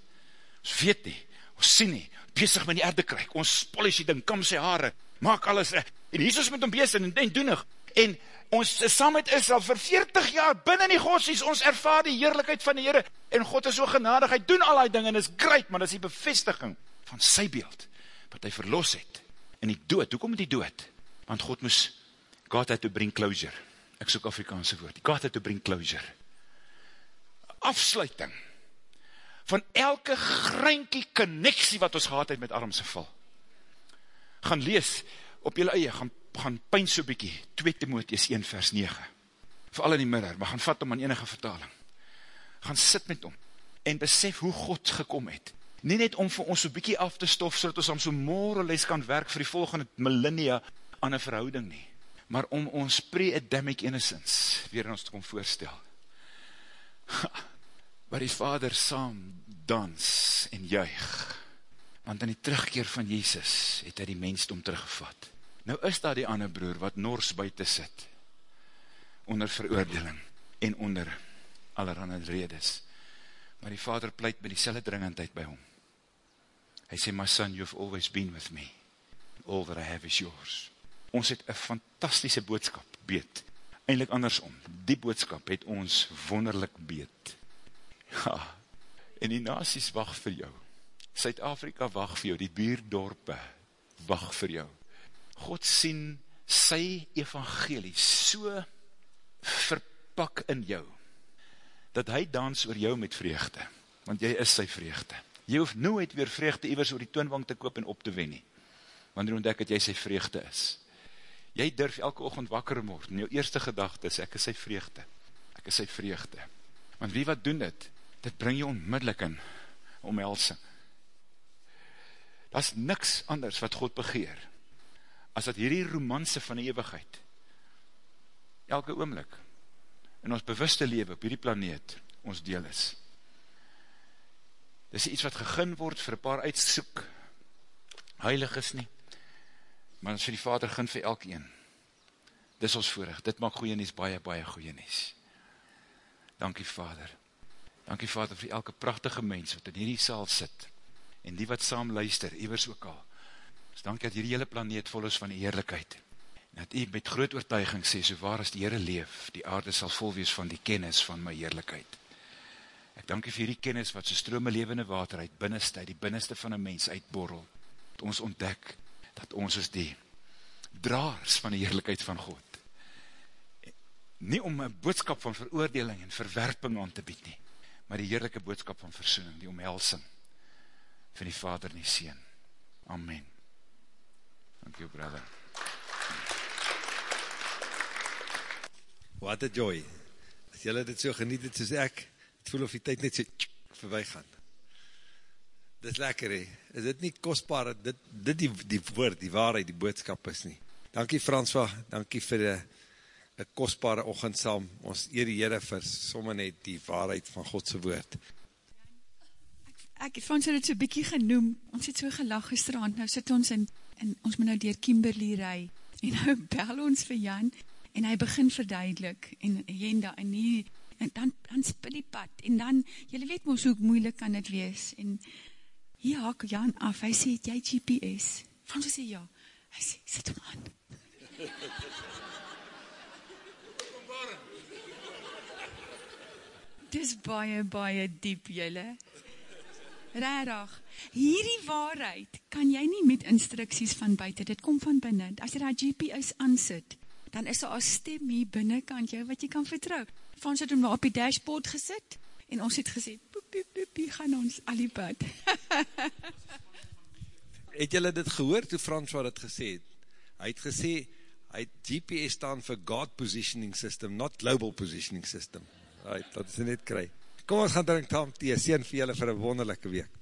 Ons weet nie, ons sien nie, bezig met die erde krijg, ons polish die ding, kam sy haare, maak alles en Jesus met hom bezig, en, en doenig, en ons saam met Israel, vir 40 jaar, binnen die godsdienst, ons ervaar die heerlijkheid van die Heere, en God is so genadig, hy doen al die dinge, en is great, maar dit is die bevestiging van sy beeld, wat hy verlos het, en die dood, hoekom die dood? Want God moes, God had to bring closure, ek soek Afrikaanse woord, God had to bring closure, afsluiting, van elke greinkie connectie wat ons gehad het met armse val. Gaan lees op jylle eie, gaan, gaan pijn so bykie, 2 Timotheus 1 vers 9, vooral in die middag, maar gaan vat om aan enige vertaling, gaan sit met hom, en besef hoe God gekom het, nie net om vir ons so bykie af te stof, so dat ons om so moreles kan werk vir die volgende millennia aan een verhouding nie, maar om ons pre-Adamic innocence weer in ons te kom voorstel. Ha, waar die vader saam dans en juig, want in die terugkeer van Jezus het hy die mensdom teruggevat. Nou is daar die ander broer wat nors buiten sit, onder veroordeling en onder allerhande redes. Maar die vader pleit met die selle dringendheid by hom. Hy sê, my son, you've always been with me. All that I have is yours. Ons het een fantastische boodskap beet. Eindelijk andersom, die boodskap het ons wonderlik beet. Ja, en die nasies wacht vir jou. Suid-Afrika wacht vir jou, die buurdorpe wacht vir jou. God sien sy evangelie so verpak in jou, dat hy dans oor jou met vreugde, want jy is sy vreugde. Jy hoef nooit weer vreugde iwers oor die toonwang te koop en op te wen nie, wanneer ontdek dat jy sy vreugde is. Jy durf elke ochtend wakker word, en jou eerste gedachte is, ek is sy vreugde. Ek is sy vreugde. Want wie wat doen dit? Dit bring jy onmiddellik in omhelsing. Daar is niks anders wat God begeer, as dat hierdie romanse van die eeuwigheid, elke oomlik, in ons bewuste leven op hierdie planeet, ons deel is. Dit is iets wat gegin word vir paar uitsoek, heilig is nie, maar ons vir die vader gin vir elk een. Dit is ons voorig, dit maak goeie nies, baie, baie goeie nies. Dankie vader. Dankie vader vir elke prachtige mens wat in hierdie saal sit, en die wat saam luister, ewers ook al. Dus dankie dat hierdie hele planeet vol is van die heerlijkheid, en dat u met groot oortuiging sê, so waar as die Heere leef, die aarde sal vol wees van die kennis van my heerlijkheid. Ek dankie vir die kennis wat so strome levende water uit binneste, uit die binneste van een mens uitborrel, dat ons ontdek, dat ons is die draars van die heerlijkheid van God. Nie om een boodskap van veroordeling en verwerping aan te bied nie, maar die heerlijke boodskap van versoening, die omhelsing van die Vader en die Seen. Amen. Dank jou, brother. What a joy. As jylle dit so geniet het soos ek, het voel of die tyd net so voorbij gaan. Dit is lekker he, is dit nie kostbaar, dit, dit die, die woord, die waarheid, die boodskap is nie. Dankie François, dankie vir die, die kostbare ochend saam, ons eer die Heere vir somme net die waarheid van Godse woord. Ek het Frans het so bykie genoem, ons het so gelag gisteravond, nou sit ons in, en ons moet nou dier Kimberley rij, en nou bel ons vir Jan, en hy begin verduidelik, en Jenda, en nie, en dan, dan spil die pad, en dan, jylle weet moos hoe moeilik kan het wees, en hier haak Jan af, hy sê, het jy GPS? Frans sê, ja, hy sê, sit hom aan. Dis baie, baie diep, jylle. Rarig, hierdie waarheid kan jy nie met instructies van buiten, dit kom van binnen. As jy daar GPS aansit, dan is daar al stem hier binnenkant jou wat jy kan vertrouw. Frans het hom nou op die dashboard gesit, en ons het gesê, poep, poep, poep, poep gaan ons al die pad. het julle dit gehoor toe wat het gesê het? Hy het gesê, hy het GPS staan vir God Positioning System, not Global Positioning System. Right, dat is net kry. Kom ons gaan drink tam thee, sien vir julle vir een wonderlijke week.